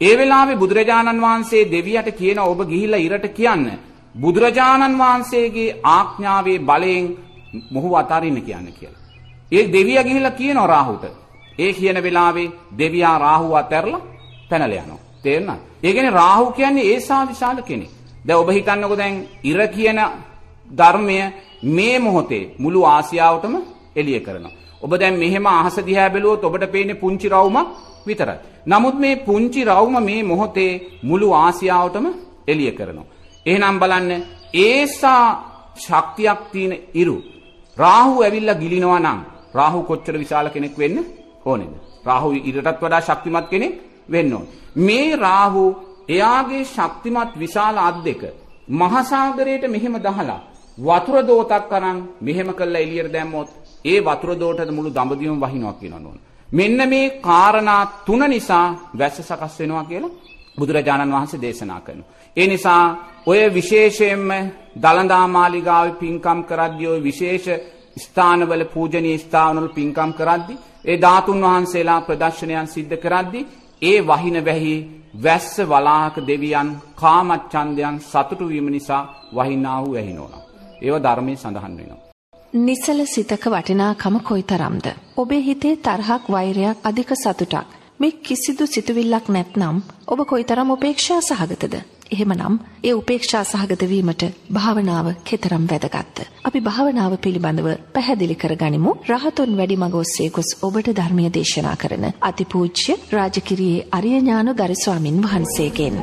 [SPEAKER 3] ඒ වෙලාවේ බුදුරජාණන් වහන්සේ දෙවියට කියන ඔබ ගිහිල්ලා ඉරට කියන්න. බුදුරජාණන් වහන්සේගේ ආඥාවේ බලයෙන් මොහු අතාරින්න කියන්න කියලා. ඒ දෙවියා ගිහිල්ලා කියනවා රාහුට. ඒ කියන වෙලාවේ දෙවියා රාහුව අතහැරලා පැනලා යනවා. තේරුණාද? ඒ කියන්නේ රාහු කියන්නේ ඒසා විශාල කෙනෙක්. දැන් ඔබ හිතන්නකෝ දැන් ඉර කියන ධර්මය මේ මොහොතේ මුළු ආසියාවටම එළිය කරනවා. ඔබ දැන් මෙහෙම අහස දිහා බැලුවොත් ඔබට පේන්නේ පුංචි රවුමක් විතරයි. නමුත් මේ පුංචි රවුම මේ මොහොතේ මුළු ආසියාවටම එළිය කරනවා. එහෙනම් බලන්න ඒසා ශක්තියක් තියෙන ඉරු රාහු ඇවිල්ලා ගිලිනවා නම් රාහු කොච්චර විශාල කෙනෙක් වෙන්න ඕනේද? රාහු ඉරටත් වඩා ශක්තිමත් කෙනෙක් වෙන්න ඕනේ. මේ රාහු එයාගේ ශක්තිමත් විශාල අත් දෙක මහසාගරයට මෙහෙම දහලා වතුර දෝතක් අරන් මෙහෙම කළා එළියට දැම්මොත් ඒ වතුර දෝටට මුළු දඹදිවම වහිනවා කියනවා නෝන. මෙන්න මේ කාරණා තුන නිසා වැස්ස සකස් වෙනවා කියලා බුදුරජාණන් වහන්සේ දේශනා කරනවා. ඒ නිසා ඔය විශේෂයෙන්ම දළදා මාලිගාවේ පින්කම් කරද්දී ඔය විශේෂ ස්ථානවල පූජනීය ස්ථානවල පින්කම් කරද්දී ඒ ධාතුන් වහන්සේලා ප්‍රදර්ශනයන් සිද්ධ කරද්දී ඒ වහින වැහි වැස්ස වලාහක දෙවියන් කාමච්ඡන්දයන් සතුටු වීම නිසා වහිනා වූ ඇහිනෝනවා. ඒව ධර්මයේ සඳහන් වෙනවා.
[SPEAKER 1] නිසල සිතක වටිනාකම කොයිතරම්ද? ඔබේ හිතේ තරහක් වෛරයක් අධික සතුටක් මේ කිසිදු සිතුවිල්ලක් නැත්නම් ඔබ කොයිතරම් උපේක්ෂා සහගතද? එහෙමනම් ඒ උපේක්ෂා සහගත වීමට භාවනාව කෙතරම් වැදගත්ද? අපි භාවනාව පිළිබඳව පැහැදිලි කරගනිමු. රහතුන් වැඩිමඟ ඔස්සේ ගොස් ඔබට ධර්මීය දේශනා කරන අතිපූජ්‍ය රාජකිරියේ අරිය ඥාන ගරු ස්වාමින් වහන්සේගෙන්.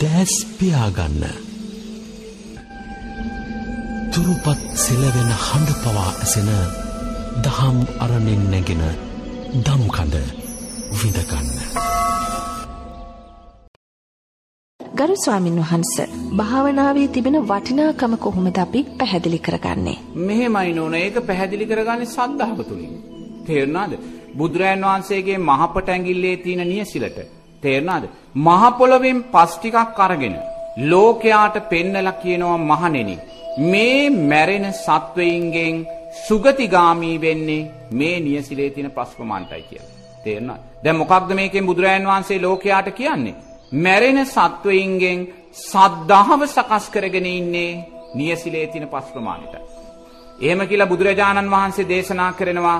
[SPEAKER 2] දැස් පියාගන්න. තුරුපත් සෙලවෙන හඬ පවා ඇසෙන දහම් අරණෙන් නැගෙන දම්කඳ විඳගන්න.
[SPEAKER 1] ගරු ස්වාමින් වහන්ස භාවනාවේ තිබෙන වටිනාකම කොහොමද අපි පැහැදිලි කරගන්නේ.
[SPEAKER 3] මෙහෙමයි නෝන ඒක පැහැදිලි කරගන්නේ සද්ධාව තුළින්. තේරුණාද? බුදුරයන් වහන්සේගේ මහපට ඇඟිල්ලේ තියෙන නියසිලට තේරුණාද? මහ පොළොවෙන් පස් ටිකක් අරගෙන ලෝකයාට පෙන්නලා කියනවා මහණෙනි මේ මැරෙන සත්වයින්ගෙන් සුගතිගාමී වෙන්නේ මේ නියසිලේ තියෙන පස් ප්‍රමාණයටයි කියලා. තේරුණාද? දැන් මොකක්ද මේකෙන් බුදුරයන් වහන්සේ ලෝකයාට කියන්නේ? මැරෙන සත්වයින්ගෙන් සද්ධාව සකස් කරගෙන ඉන්නේ නියසිලේ තියෙන පස් ප්‍රමාණයට. එහෙම කියලා බුදුරජාණන් වහන්සේ දේශනා කරනවා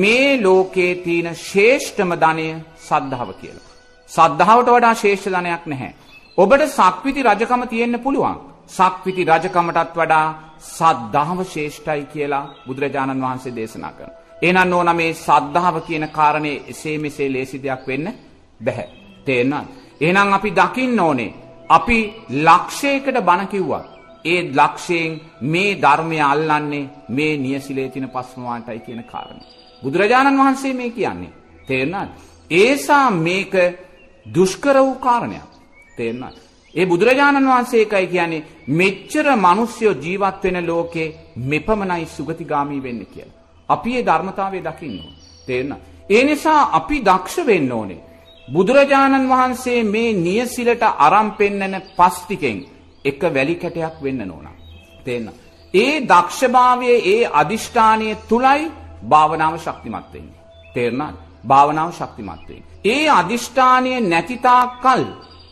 [SPEAKER 3] මේ ලෝකයේ තියෙන ශ්‍රේෂ්ඨම ධනය සද්ධාව කියලා. සද්ධාවට වඩා ශ්‍රේෂ්ඨ ධනයක් නැහැ. ඔබට සක්විති රජකම තියෙන්න පුළුවන්. සක්විති රජකමටත් වඩා සද්ධාව ශ්‍රේෂ්ඨයි කියලා බුදුරජාණන් වහන්සේ දේශනා කරනවා. එහෙනම් ඕන මේ සද්ධාව කියන කාරණේ එසේ මෙසේ ලේසි දෙයක් වෙන්න බැහැ. තේරෙනවද? එහෙනම් අපි දකින්න ඕනේ අපි ලක්ෂයකට බණ කිව්වා. ඒ ලක්ෂයෙන් මේ ධර්මය අල්ලන්නේ මේ නියසිලේ තියෙන පස්මවාන්ටයි කියන කාරණේ. බුදුරජාණන් වහන්සේ මේ කියන්නේ. තේරුණාද? ඒසා මේක දුෂ්කර වූ කාරණයක්. තේරුණාද? ඒ බුදුරජාණන් වහන්සේ එකයි කියන්නේ මෙච්චර මිනිස්සු ජීවත් වෙන ලෝකේ මෙපමණයි සුගතිගාමි වෙන්නේ කියලා. අපි ඒ ධර්මතාවය දකින්න ඕනේ. තේරුණාද? ඒ නිසා අපි දක්ෂ වෙන්න ඕනේ. බුදුරජාණන් වහන්සේ මේ නියසිලට අරන් පෙන්නන පස් ටිකෙන් එක වැලි කැටයක් වෙන්න ඕන. තේන්න. ඒ දක්ෂභාවයේ ඒ අදිෂ්ඨානය තුලයි භාවනාව ශක්තිමත් වෙන්නේ. තේරුණාද? භාවනාව ශක්තිමත් වෙන්නේ. ඒ අදිෂ්ඨානය නැති තාක්කල්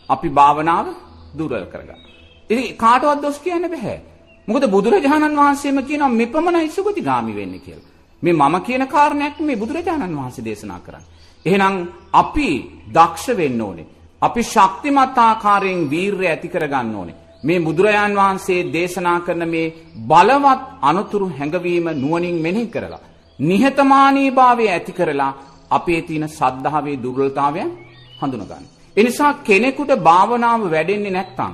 [SPEAKER 3] අපි භාවනාව දුර්වල කරගන්න. ඉතින් කාටවත් දොස් කියන්න බෑ. මොකද බුදුරජාණන් වහන්සේම කියනවා මෙපමණයි සුගතිගාමි වෙන්නේ කියලා. මේ මම කියන කාරණයක් මේ බුදුරජාණන් වහන්සේ දේශනා කරන්නේ. එහෙනම් අපි දක්ෂ වෙන්න ඕනේ. අපි ශක්තිමත් ආකාරයෙන් වීරය ඇති කරගන්න ඕනේ. මේ බුදුරජාන් වහන්සේ දේශනා කරන මේ බලවත් අනුතුරු හැඟවීම නුවණින් මෙනෙහි කරලා නිහතමානීභාවය ඇති කරලා අපේ තියෙන සද්ධාවේ දුර්වලතාවයන් හඳුනගන්න. ඒ නිසා කෙනෙකුට භාවනාව වැඩෙන්නේ නැත්නම්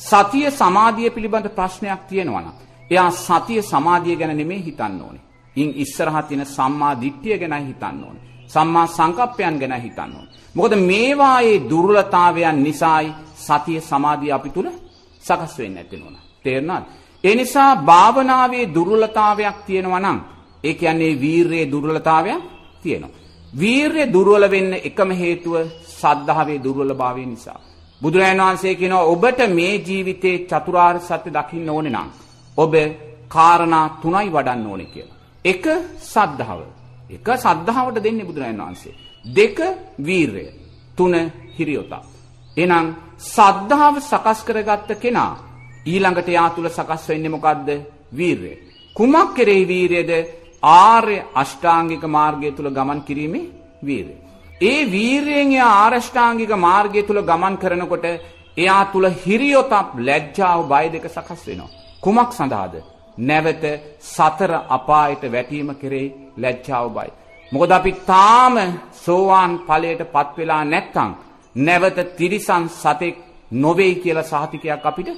[SPEAKER 3] සතිය සමාධිය පිළිබඳ ප්‍රශ්නයක් තියෙනවා නම් එයා සතිය සමාධිය ගැන නෙමෙයි හිතන්න ඕනේ. ඉන් ඉස්සරහා තියෙන සම්මා දිට්ඨිය ගැනයි හිතන්න ඕනේ. සම්මා සංකප්පයන් ගැන හිතන්න ඕනේ. මොකද මේවායේ දුර්වලතාවයන් නිසායි සතිය සමාධිය අපි තුල සකස් වෙන්නේ නැති නෝන. තේරුණාද? ඒ නිසා භාවනාවේ දුර්වලතාවයක් තියෙනවා නම් ඒ කියන්නේ වීරයේ දුර්වලතාවයක් තියෙනවා. වීරය දුර්වල වෙන්න එකම හේතුව සද්ධාවේ දුර්වලභාවය නිසා. බුදුරජාණන් වහන්සේ කියනවා ඔබට මේ ජීවිතේ චතුරාර්ය සත්‍ය දකින්න ඕනේ නම් ඔබ කාරණා තුනයි වඩන්න ඕනේ කියලා. එක සද්ධාව. එක සද්ධාවට දෙන්නේ බුදුරජාණන් වහන්සේ. දෙක වීරය. තුන හිරියොතා. එහෙනම් සද්ධාව සකස් කරගත්ත කෙනා ඊළඟට යා තුල සකස් වෙන්නේ මොකද්ද? වීරය. කුමක් කෙරෙහි වීරයද? ආර්ය අෂ්ටාංගික මාර්ගය තුල ගමන් කිරීමේ වීරය. ඒ වීරයෙන් එයා ආරෂ්ඨාංගික මාර්ගය තුල ගමන් කරනකොට එයා තුල හිරියොතප් ලැජ්ජාව බය දෙක සකස් වෙනවා. කුමක් සඳහාද? නැවත සතර අපායට වැටීම කෙරෙහි ලැජ්ජාව බයි. මොකද අපි තාම සෝවාන් ඵලයට පත් වෙලා නැත්නම් නැවත තිරිසන් සතෙක් නොවේයි කියලා සහතිකයක් අපිට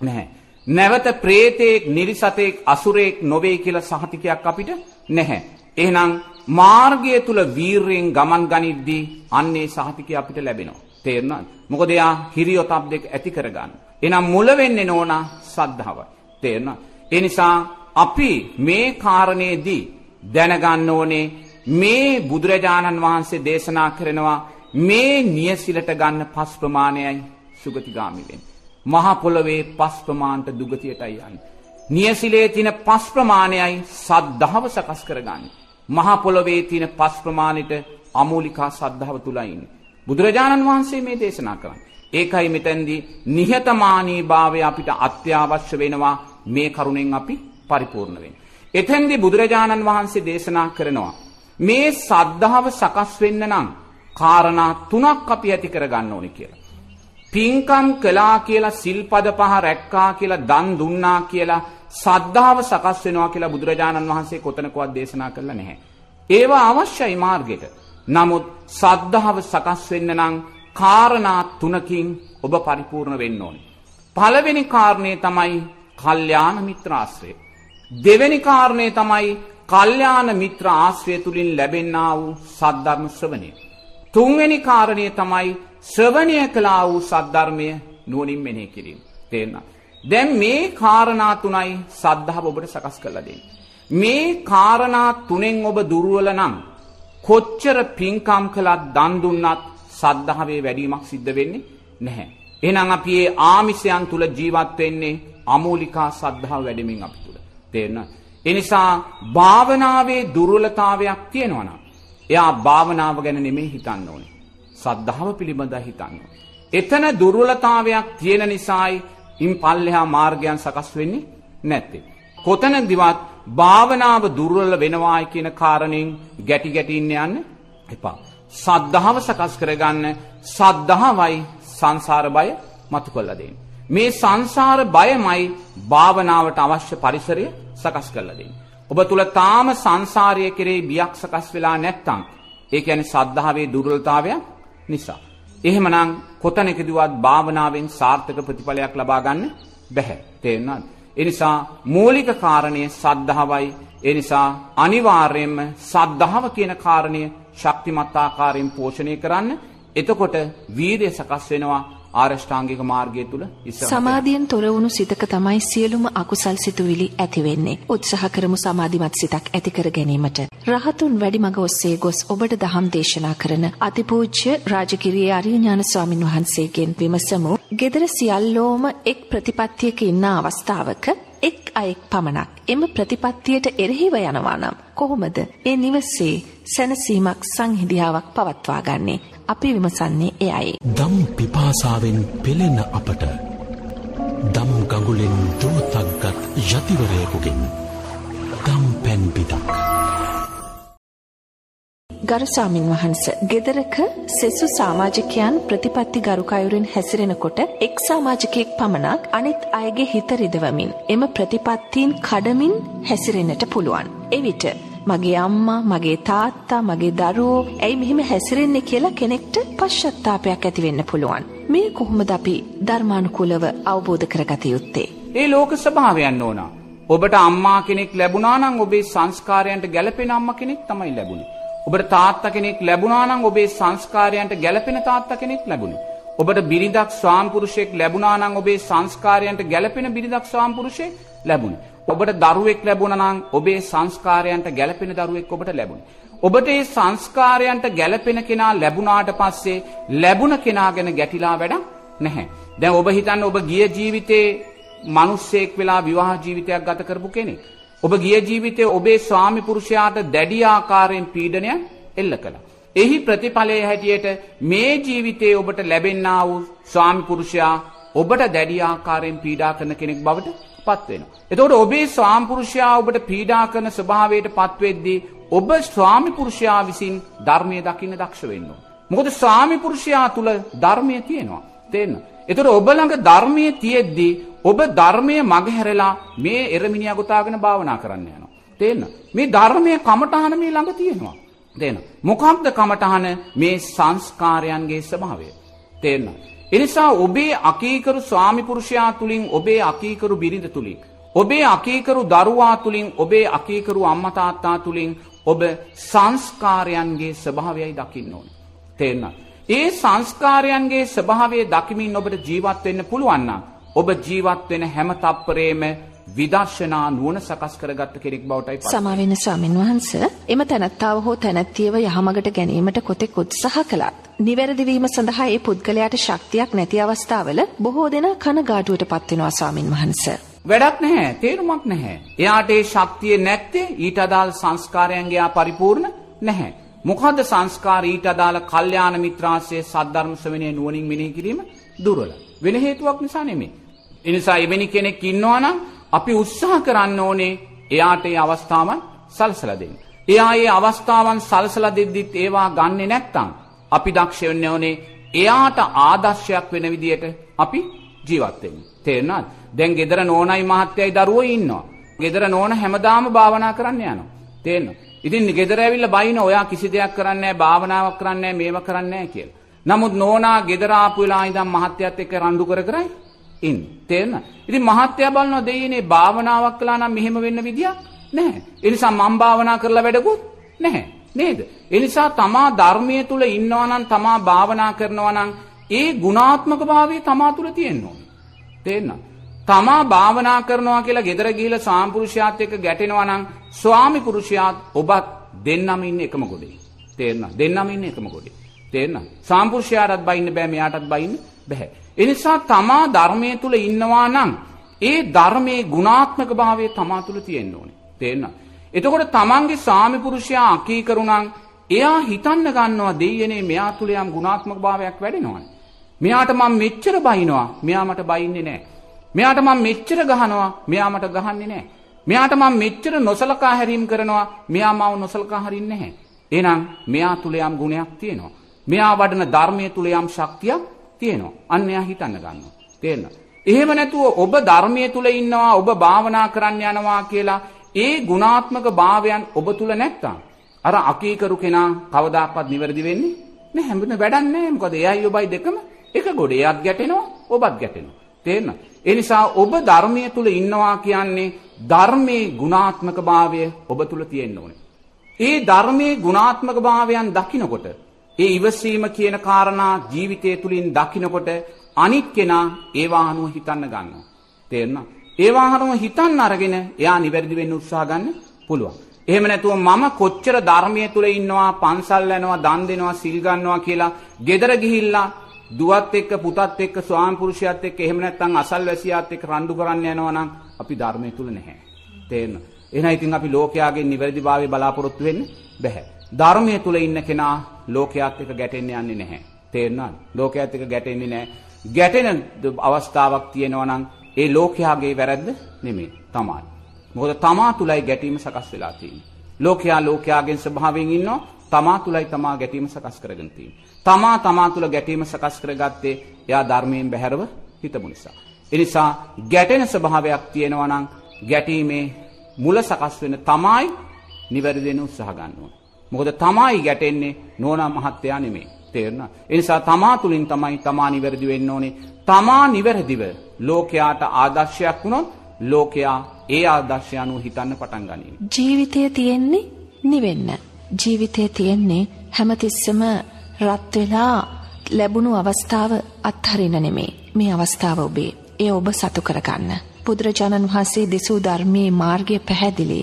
[SPEAKER 3] නැහැ. නැවත ප්‍රේතෙක් නිරිසතෙක් අසුරෙක් නොවේ කියලා සහතිකයක් අපිට නැහැ. එහෙනම් මාර්ගය තුල වීරයෙන් ගමන් ගනිද්දී අන්නේ සහතිකය අපිට ලැබෙනවා. තේරුණාද? මොකද එයා හිරියොතප් දෙක ඇති කරගන්න. එහෙනම් මුල වෙන්නේ නෝනා සද්ධාවයි. තේරුණාද? ඒ නිසා අපි මේ කාරණේදී දැනගන්න ඕනේ මේ බුදුරජාණන් වහන්සේ දේශනා කරනවා මේ නියසිලට ගන්න පස් ප්‍රමාණයයි සුගතිගාමි වෙන්නේ. මහ පොළවේ පස් ප්‍රමාණට දුගතියටයි යන්නේ. නියසිලේ තියෙන පස් ප්‍රමාණයයි සද්ධාව සකස් කරගන්නේ. මහ පොළවේ තියෙන පස් ප්‍රමාණයට අමූලිකා සද්ධාව තුලයි ඉන්නේ. බුදුරජාණන් වහන්සේ මේ දේශනා කරන්නේ. ඒකයි මෙතෙන්දී නිහතමානී භාවය අපිට අත්‍යවශ්‍ය වෙනවා මේ කරුණෙන් අපි පරිපූර්ණ වෙන්න. එතෙන්දී බුදුරජාණන් වහන්සේ දේශනා කරනවා මේ සද්ධාව සකස් වෙන්න නම් කාරණා තුනක් අපි ඇති කරගන්න ඕනේ කියලා. පින්කම් කළා කියලා සිල්පද පහ රැක්කා කියලා දන් දුන්නා කියලා සද්ධාව සකස් වෙනවා කියලා බුදුරජාණන් වහන්සේ කොතනකවත් දේශනා කළා නැහැ. ඒවා අවශ්‍යයි මාර්ගයට. නමුත් සද්ධාව සකස් වෙන්න නම් කාරණා තුනකින් ඔබ පරිපූර්ණ වෙන්න ඕනේ. පළවෙනි කාරණය තමයි කල්යාණ මිත්‍ර ආශ්‍රය. දෙවෙනි කාරණය තමයි කල්යාණ මිත්‍ර ආශ්‍රය තුලින් ලැබෙන්නා වූ සද්ධර්ම ශ්‍රවණය. තුන්වෙනි කාරණය තමයි ශ්‍රවණය කළා වූ සද්ධර්මය නුවණින් මෙනෙහි කිරීම. තේරෙනවද? දැන් මේ කාරණා තුනයි සද්ධාව ඔබට සකස් කරලා දෙන්නේ. මේ කාරණා තුනෙන් ඔබ දුර්වල නම් කොච්චර පින්කම් කළත් දන් දුන්නත් සද්ධාවේ වැඩිමක් සිද්ධ වෙන්නේ නැහැ. එහෙනම් අපි මේ ආමිෂයන් තුල ජීවත් වෙන්නේ අමූලිකා සද්ධාව වැඩිමින් අපි තුල. තේරෙනවද? ඒ නිසා භාවනාවේ දුර්වලතාවයක් තියෙනවා නම් එයා භාවනාව ගැන නෙමෙයි හිතන්න ඕනේ. සද්ධාව පිළිබඳව හිතන්න. එතන දුර්වලතාවයක් තියෙන නිසායි ඉන් පල්ලෙහා මාර්ගයන් සකස් වෙන්නේ නැත්තේ. කොතනදිවත් භාවනාව දුර්වල වෙනවායි කියන කාරණෙන් ගැටි ගැටි ඉන්න යන්න එපා. සද්ධාව සකස් කරගන්න සද්ධාවයි සංසාර බය මතු කළා දෙන්නේ. මේ සංසාර බයමයි භාවනාවට අවශ්‍ය පරිසරය සකස් කරලා දෙන්නේ. ඔබ තුල තාම සංසාරය කෙරෙහි බියක් සකස් වෙලා නැත්තම් ඒ කියන්නේ සද්ධාවේ දුර්වලතාවයක් නිසා. එහෙමනම් කොතැනකදවත් භාවනාවෙන් සාර්ථක ප්‍රතිඵලයක් ලබා ගන්න බැහැ. තේරුණාද? ඒ නිසා මූලික කාරණය සද්ධාවයි. ඒ නිසා අනිවාර්යයෙන්ම සද්ධාව කියන කාරණය ශක්තිමත් ආකාරයෙන් පෝෂණය කරන්න. එතකොට වීරිය සකස් වෙනවා ආරෂ්ඨාංගික මාර්ගය තුල ඉස්සරහට
[SPEAKER 1] සමාධියෙන් තොර වුණු සිතක තමයි සියලුම අකුසල් සිතුවිලි ඇති වෙන්නේ. උත්සාහ කරමු සමාධිමත් සිතක් ඇති කර ගැනීමට. රහතුන් වැඩිමග ඔස්සේ ගොස් ඔබට දහම් දේශනා කරන අතිපූජ්‍ය රාජකිරියේ ආර්ය ඥාන ස්වාමින් වහන්සේගෙන් විමසමු. gedara සියල්ලෝම එක් ප්‍රතිපත්තියක ඉන්න අවස්ථාවක එක් අයෙක් පමණක් එම ප්‍රතිපත්තියට එරෙහිව යනවා නම් කොහොමද ඒ නිවසේ සැනසීමක් සංහිඳියාවක් පවත්වා ගන්නේ අපි විමසන්නේ එයයි.
[SPEAKER 2] දම් පිපාසාවෙන් පෙළෙන අපට දම් ගඟුලෙන් දෝතක්ගත් යතිවරයකුගෙන් දම් පැන්පිටක්.
[SPEAKER 1] ගරුසාමින් වහන්ස ගෙදරක සෙසු සාමාජිකයන් ප්‍රතිපත්ති ගරුකයුරෙන් හැසිරෙනකොට එක් සාමාජිකයෙක් පමණක් අනිත් අයගේ හිත රිදවමින් එම ප්‍රතිපත්තීන් කඩමින් හැසිරෙන්නට පුළුවන්. එවිට මගේ අම්මා මගේ තාත්තා මගේ දරුවෝ ඇයි මෙහෙම හැසිරෙන්නේ කියලා කෙනෙක්ට පශ්චත්තාපයක් ඇති වෙන්න පුළුවන්. මේ කොහොමද අපි ධර්මානුකූලව අවබෝධ කරගත යුත්තේ?
[SPEAKER 3] ඒ ලෝක ස්වභාවයන් ඕනා. ඔබට අම්මා කෙනෙක් ලැබුණා නම් ඔබේ සංස්කාරයන්ට ගැළපෙන අම්මා කෙනෙක් තමයි ලැබුණේ. ඔබට තාත්තා කෙනෙක් ලැබුණා නම් ඔබේ සංස්කාරයන්ට ගැළපෙන තාත්තා කෙනෙක් ලැබුණේ. ඔබට බිරිඳක් ස්වාම්පුරුෂයෙක් ලැබුණා නම් ඔබේ සංස්කාරයන්ට ගැළපෙන බිරිඳක් ස්වාම්පුරුෂයෙක් ලැබුණේ. ඔබට දරුවෙක් ලැබුණා නම් ඔබේ සංස්කාරයන්ට ගැළපෙන දරුවෙක් ඔබට ලැබුණේ. ඔබට ඒ සංස්කාරයන්ට ගැළපෙන කෙනා ලැබුණාට පස්සේ ලැබුණ කෙනා ගැන ගැටිලා වැඩක් නැහැ. දැන් ඔබ හිතන්න ඔබ ගිය ජීවිතේ මිනිස්සෙක් වෙලා විවාහ ජීවිතයක් ගත කරපු කෙනෙක්. ඔබ ගිය ජීවිතේ ඔබේ ස්වාමි පුරුෂයාට දැඩි ආකාරයෙන් පීඩනයක් එල්ල කළා. එහි ප්‍රතිඵලය හැටියට මේ ජීවිතයේ ඔබට ලැබෙන්නා වූ ස්වාමි පුරුෂයා ඔබට දැඩි ආකාරයෙන් පීඩා කරන කෙනෙක් බවට පත් වෙනවා. එතකොට ඔබේ ස්වාමි පුරුෂයා ඔබට පීඩා කරන ස්වභාවයට පත් වෙද්දී ඔබ ස්වාමි පුරුෂයා විසින් ධර්මයේ දකින්න දක්ෂ වෙන්න ඕන. මොකද ස්වාමි පුරුෂයා තුල ධර්මයේ තියෙනවා. තේන්න. එතකොට ඔබ ළඟ ධර්මයේ තියෙද්දී ඔබ ධර්මයේ මගහැරලා මේ එරමිනියා ගොතාගෙන භාවනා කරන්න යනවා. තේන්න. මේ ධර්මයේ කමඨහන මේ ළඟ තියෙනවා. තේන්න. මොකක්ද කමඨහන මේ සංස්කාරයන්ගේ ස්වභාවය. තේරෙනවද? එනිසා ඔබේ අකීකරු ස්වාමි පුරුෂයා තුලින් ඔබේ අකීකරු බිරිඳ තුලින් ඔබේ අකීකරු දරුවා තුලින් ඔබේ අකීකරු අම්මා තාත්තා තුලින් ඔබ සංස්කාරයන්ගේ ස්වභාවයයි දකින්න ඕනේ. තේරෙනවද? ඒ සංස්කාරයන්ගේ ස්වභාවය දකිමින් ඔබට ජීවත් වෙන්න පුළුවන් නම් ඔබ ජීවත් වෙන හැම තප්පරේම විදර්ශනා නුවණ සකස් කරගත්ත කෙනෙක් බවටයි පත්
[SPEAKER 1] සමා වෙන ස්වාමින් වහන්ස එම තැනැත්තාව හෝ තැනැත්තියව යහමගට ගැනීමට කොතෙක් උත්සාහ කළත් නිවැරදි වීම සඳහා ඒ පුද්ගලයාට ශක්තියක් නැති අවස්ථාවල බොහෝ දෙනා කනගාටුවට පත් වෙනවා ස්වාමින් වහන්සේ
[SPEAKER 3] වැඩක් නැහැ තේරුමක් නැහැ. එයාට ඒ ශක්තිය නැත්තේ ඊට අදාළ සංස්කාරයන්ගේ ආ පරිපූර්ණ නැහැ. මොකද්ද සංස්කාර ඊට අදාළ කල්යාණ මිත්‍රාශ්‍රයේ සද්ධර්ම ශ්‍රවණයේ නුවණින් මෙනෙහි කිරීම දුර්වල. වෙන හේතුවක් නිසා නෙමෙයි. ඒ නිසා එවැනි කෙනෙක් ඉන්නවා නම් අපි උත්සාහ කරන්න ඕනේ එයාට ඒ අවස්ථාවන් සලසලා දෙන්න. එයා ඒ අවස්ථාවන් සලසලා දෙද්දිත් ඒවා ගන්නෙ නැත්තම් අපි දක්ෂ වෙන්න ඕනේ එයාට ආදර්ශයක් වෙන විදියට අපි ජීවත් වෙන්න. තේරුණාද? දැන් ගෙදර නෝනයි මහත්තයයි දරුවෝ ඉන්නවා. ගෙදර නෝන හැමදාම භාවනා කරන්න යනවා. තේරෙනවද? ඉතින් ගෙදර ඇවිල්ලා බයින ඔයා කිසි දෙයක් කරන්නේ නැහැ, භාවනාවක් කරන්නේ නැහැ, මේව කරන්නේ නැහැ කියලා. නමුත් නෝනා ගෙදර ආපු වෙලාව ඉඳන් මහත්තයත් එක්ක රණ්ඩු කර කරයි ඉන්නේ. තේරෙනවද? ඉතින් මහත්තයා බලනවා දෙයියනේ භාවනාවක් කළා නම් මෙහෙම වෙන්න විදියක් නැහැ. ඒ නිසා මම භාවනා කරලා වැඩකුත් නැහැ. නේද? ඒ නිසා තමා ධර්මයේ තුල ඉන්නවා නම් තමා භාවනා කරනවා නම් ඒ ගුණාත්මක භාවය තමා තුල තියෙන්න ඕනේ. තේරෙනවද? තමා භාවනා කරනවා කියලා ගෙදර ගිහිල්ලා සාම්පුරුෂයාත් එක්ක ගැටෙනවා නම් ස්වාමි පුරුෂයාත් ඔබත් දෙන්නම ඉන්නේ එකම ගොඩේ. තේරෙනවද? දෙන්නම ඉන්නේ එකම ගොඩේ. තේරෙනවද? සාම්පුරුෂයාටත් බයින්න බෑ මෙයාටත් බයින්න බෑ. ඒ නිසා තමා ධර්මයේ තුල ඉන්නවා නම් ඒ ධර්මයේ ගුණාත්මක භාවය තමා තුල තියෙන්න ඕනේ. තේරෙනවද? එතකොට තමන්ගේ ස්වාමි පුරුෂයා අකීකරුණන් එයා හිතන්න ගන්නවා දෙයියනේ මෙයා තුල යම් ගුණාත්මක භාවයක් වැඩෙනවනේ. මෙයාට මම මෙච්චර බයිනවා මෙයා මට බයින්නේ නැහැ. මෙයාට මම මෙච්චර ගහනවා මෙයා මට ගහන්නේ නැහැ. මෙයාට මම මෙච්චර නොසලකා හැරීම් කරනවා මෙයා මාව නොසලකා හරින්නේ නැහැ. එහෙනම් මෙයා තුල යම් ගුණයක් තියෙනවා. මෙයා වඩන ධර්මයේ තුල යම් ශක්තියක් තියෙනවා. අන්න එයා හිතන්න ගන්නවා. තේරෙනවද? එහෙම නැතුව ඔබ ධර්මයේ තුල ඉන්නවා ඔබ භාවනා කරන්න යනවා කියලා ඒ ගුණාත්මක භාවයන් ඔබ තුල නැත්තම් අර අකීකරු කෙනා කවදාකවත් නිවැරදි වෙන්නේ නැහැ. හැමදෙම වැඩක් නැහැ. මොකද එයයි ඔබයි දෙකම එක ගොඩේ. එයාත් ගැටෙනවා ඔබත් ගැටෙනවා. තේරෙනවද? ඒ නිසා ඔබ ධර්මයේ තුල ඉන්නවා කියන්නේ ධර්මයේ ගුණාත්මක භාවය ඔබ තුල තියෙන්න ඕනේ. ඒ ධර්මයේ ගුණාත්මක භාවයන් දකිනකොට ඒ ඉවසීම කියන කාරණා ජීවිතය තුලින් දකිනකොට අනිත් කෙනා ඒවා අනුව හිතන්න ගන්නවා. තේරෙනවද? ඒවා අනුව හිතන්න අරගෙන එයා නිවැරදි වෙන්න උත්සාහ ගන්න පුළුවන්. එහෙම නැතුව මම කොච්චර ධර්මයේ තුල ඉන්නවා, පන්සල් යනවා, දන් දෙනවා, සිල් ගන්නවා කියලා gedara ගිහිල්ලා දුවත් එක්ක පුතත් එක්ක ස්වාම පුරුෂයාත් එක්ක එහෙම නැත්නම් අසල්වැසියාත් එක්ක රණ්ඩු කරන්න යනවා නම් අපි ධර්මයේ තුල නැහැ. තේරෙනවද? එහෙනම් ඉතින් අපි ලෝකයාගේ නිවැරදිභාවය බලාපොරොත්තු වෙන්න බෑ. ධර්මයේ තුල ඉන්න කෙනා ලෝකයාත් එක්ක ගැටෙන්න යන්නේ නැහැ. තේරෙනවද? ලෝකයාත් එක්ක ගැටෙන්නේ නැහැ. ගැටෙන අවස්ථාවක් තියෙනවා නම් ඒ ලෝකයාගේ වැරද්ද නෙමෙයි. තමයි. මොකද තමා තුලයි ගැටීම සකස් වෙලා තියෙන්නේ. ලෝකයා ලෝකයාගෙන් ස්වභාවයෙන් ඉන්නවා. තමා තුලයි තමා ගැටීම සකස් කරගෙන තියෙන්නේ. තමා තමා තුල ගැටීම සකස් කරගත්තේ එයා ධර්මයෙන් බැහැරව හිතමු නිසා. ඒ නිසා ගැටෙන ස්වභාවයක් තියෙනවා නම් ගැටීමේ මුල සකස් වෙන තමයි නිවැරදි වෙන උත්සාහ ගන්න ඕනේ. මොකද තමයි ගැටෙන්නේ නෝනා මහත්තයා නෙමෙයි. තේරුණා? ඒ නිසා තමා තුලින් තමයි තමා නිවැරදි වෙන්න ඕනේ. තමා නිවැරදිව ලෝකයාට ආදර්ශයක් වුණොත් ලෝකයා ඒ ආදර්ශය අනුව හිතන්න පටන් ගනී.
[SPEAKER 1] ජීවිතය තියෙන්නේ නිවෙන්න. ජීවිතය තියෙන්නේ හැමතිස්සම රත් වෙලා ලැබුණු අවස්ථාව අත්හරින නෙමේ. මේ අවස්ථාව ඔබේ. ඒ ඔබ සතු කරගන්න. බුදුරජාණන් වහන්සේ දෙසූ ධර්මයේ මාර්ගය පැහැදිලි.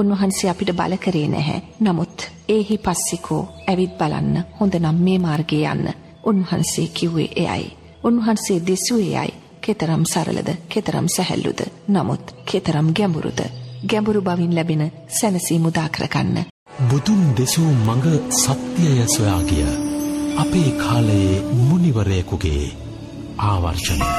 [SPEAKER 1] උන්වහන්සේ අපිට බල කරේ නැහැ. නමුත් ඒහි පස්සිකෝ ඇවිත් බලන්න හොඳ නම් මේ මාර්ගයේ යන්න. උන්වහන්සේ කිව්වේ එයයි. උන්වහන්සේ දෙසුවේ එයයි. කෙතරම් සරලද කෙතරම් සැහැල්ලුද. නමුත් කෙතරම් ගැඹුරුද. ගැඹුරු බවින් ලැබෙන සැනසීම උදා කරගන්න.
[SPEAKER 2] බුදුන් දෙසූ මඟ සත්‍යය සොයා ගිය අපේ කාලයේ මුනිවරයෙකුගේ ආවර්ෂණය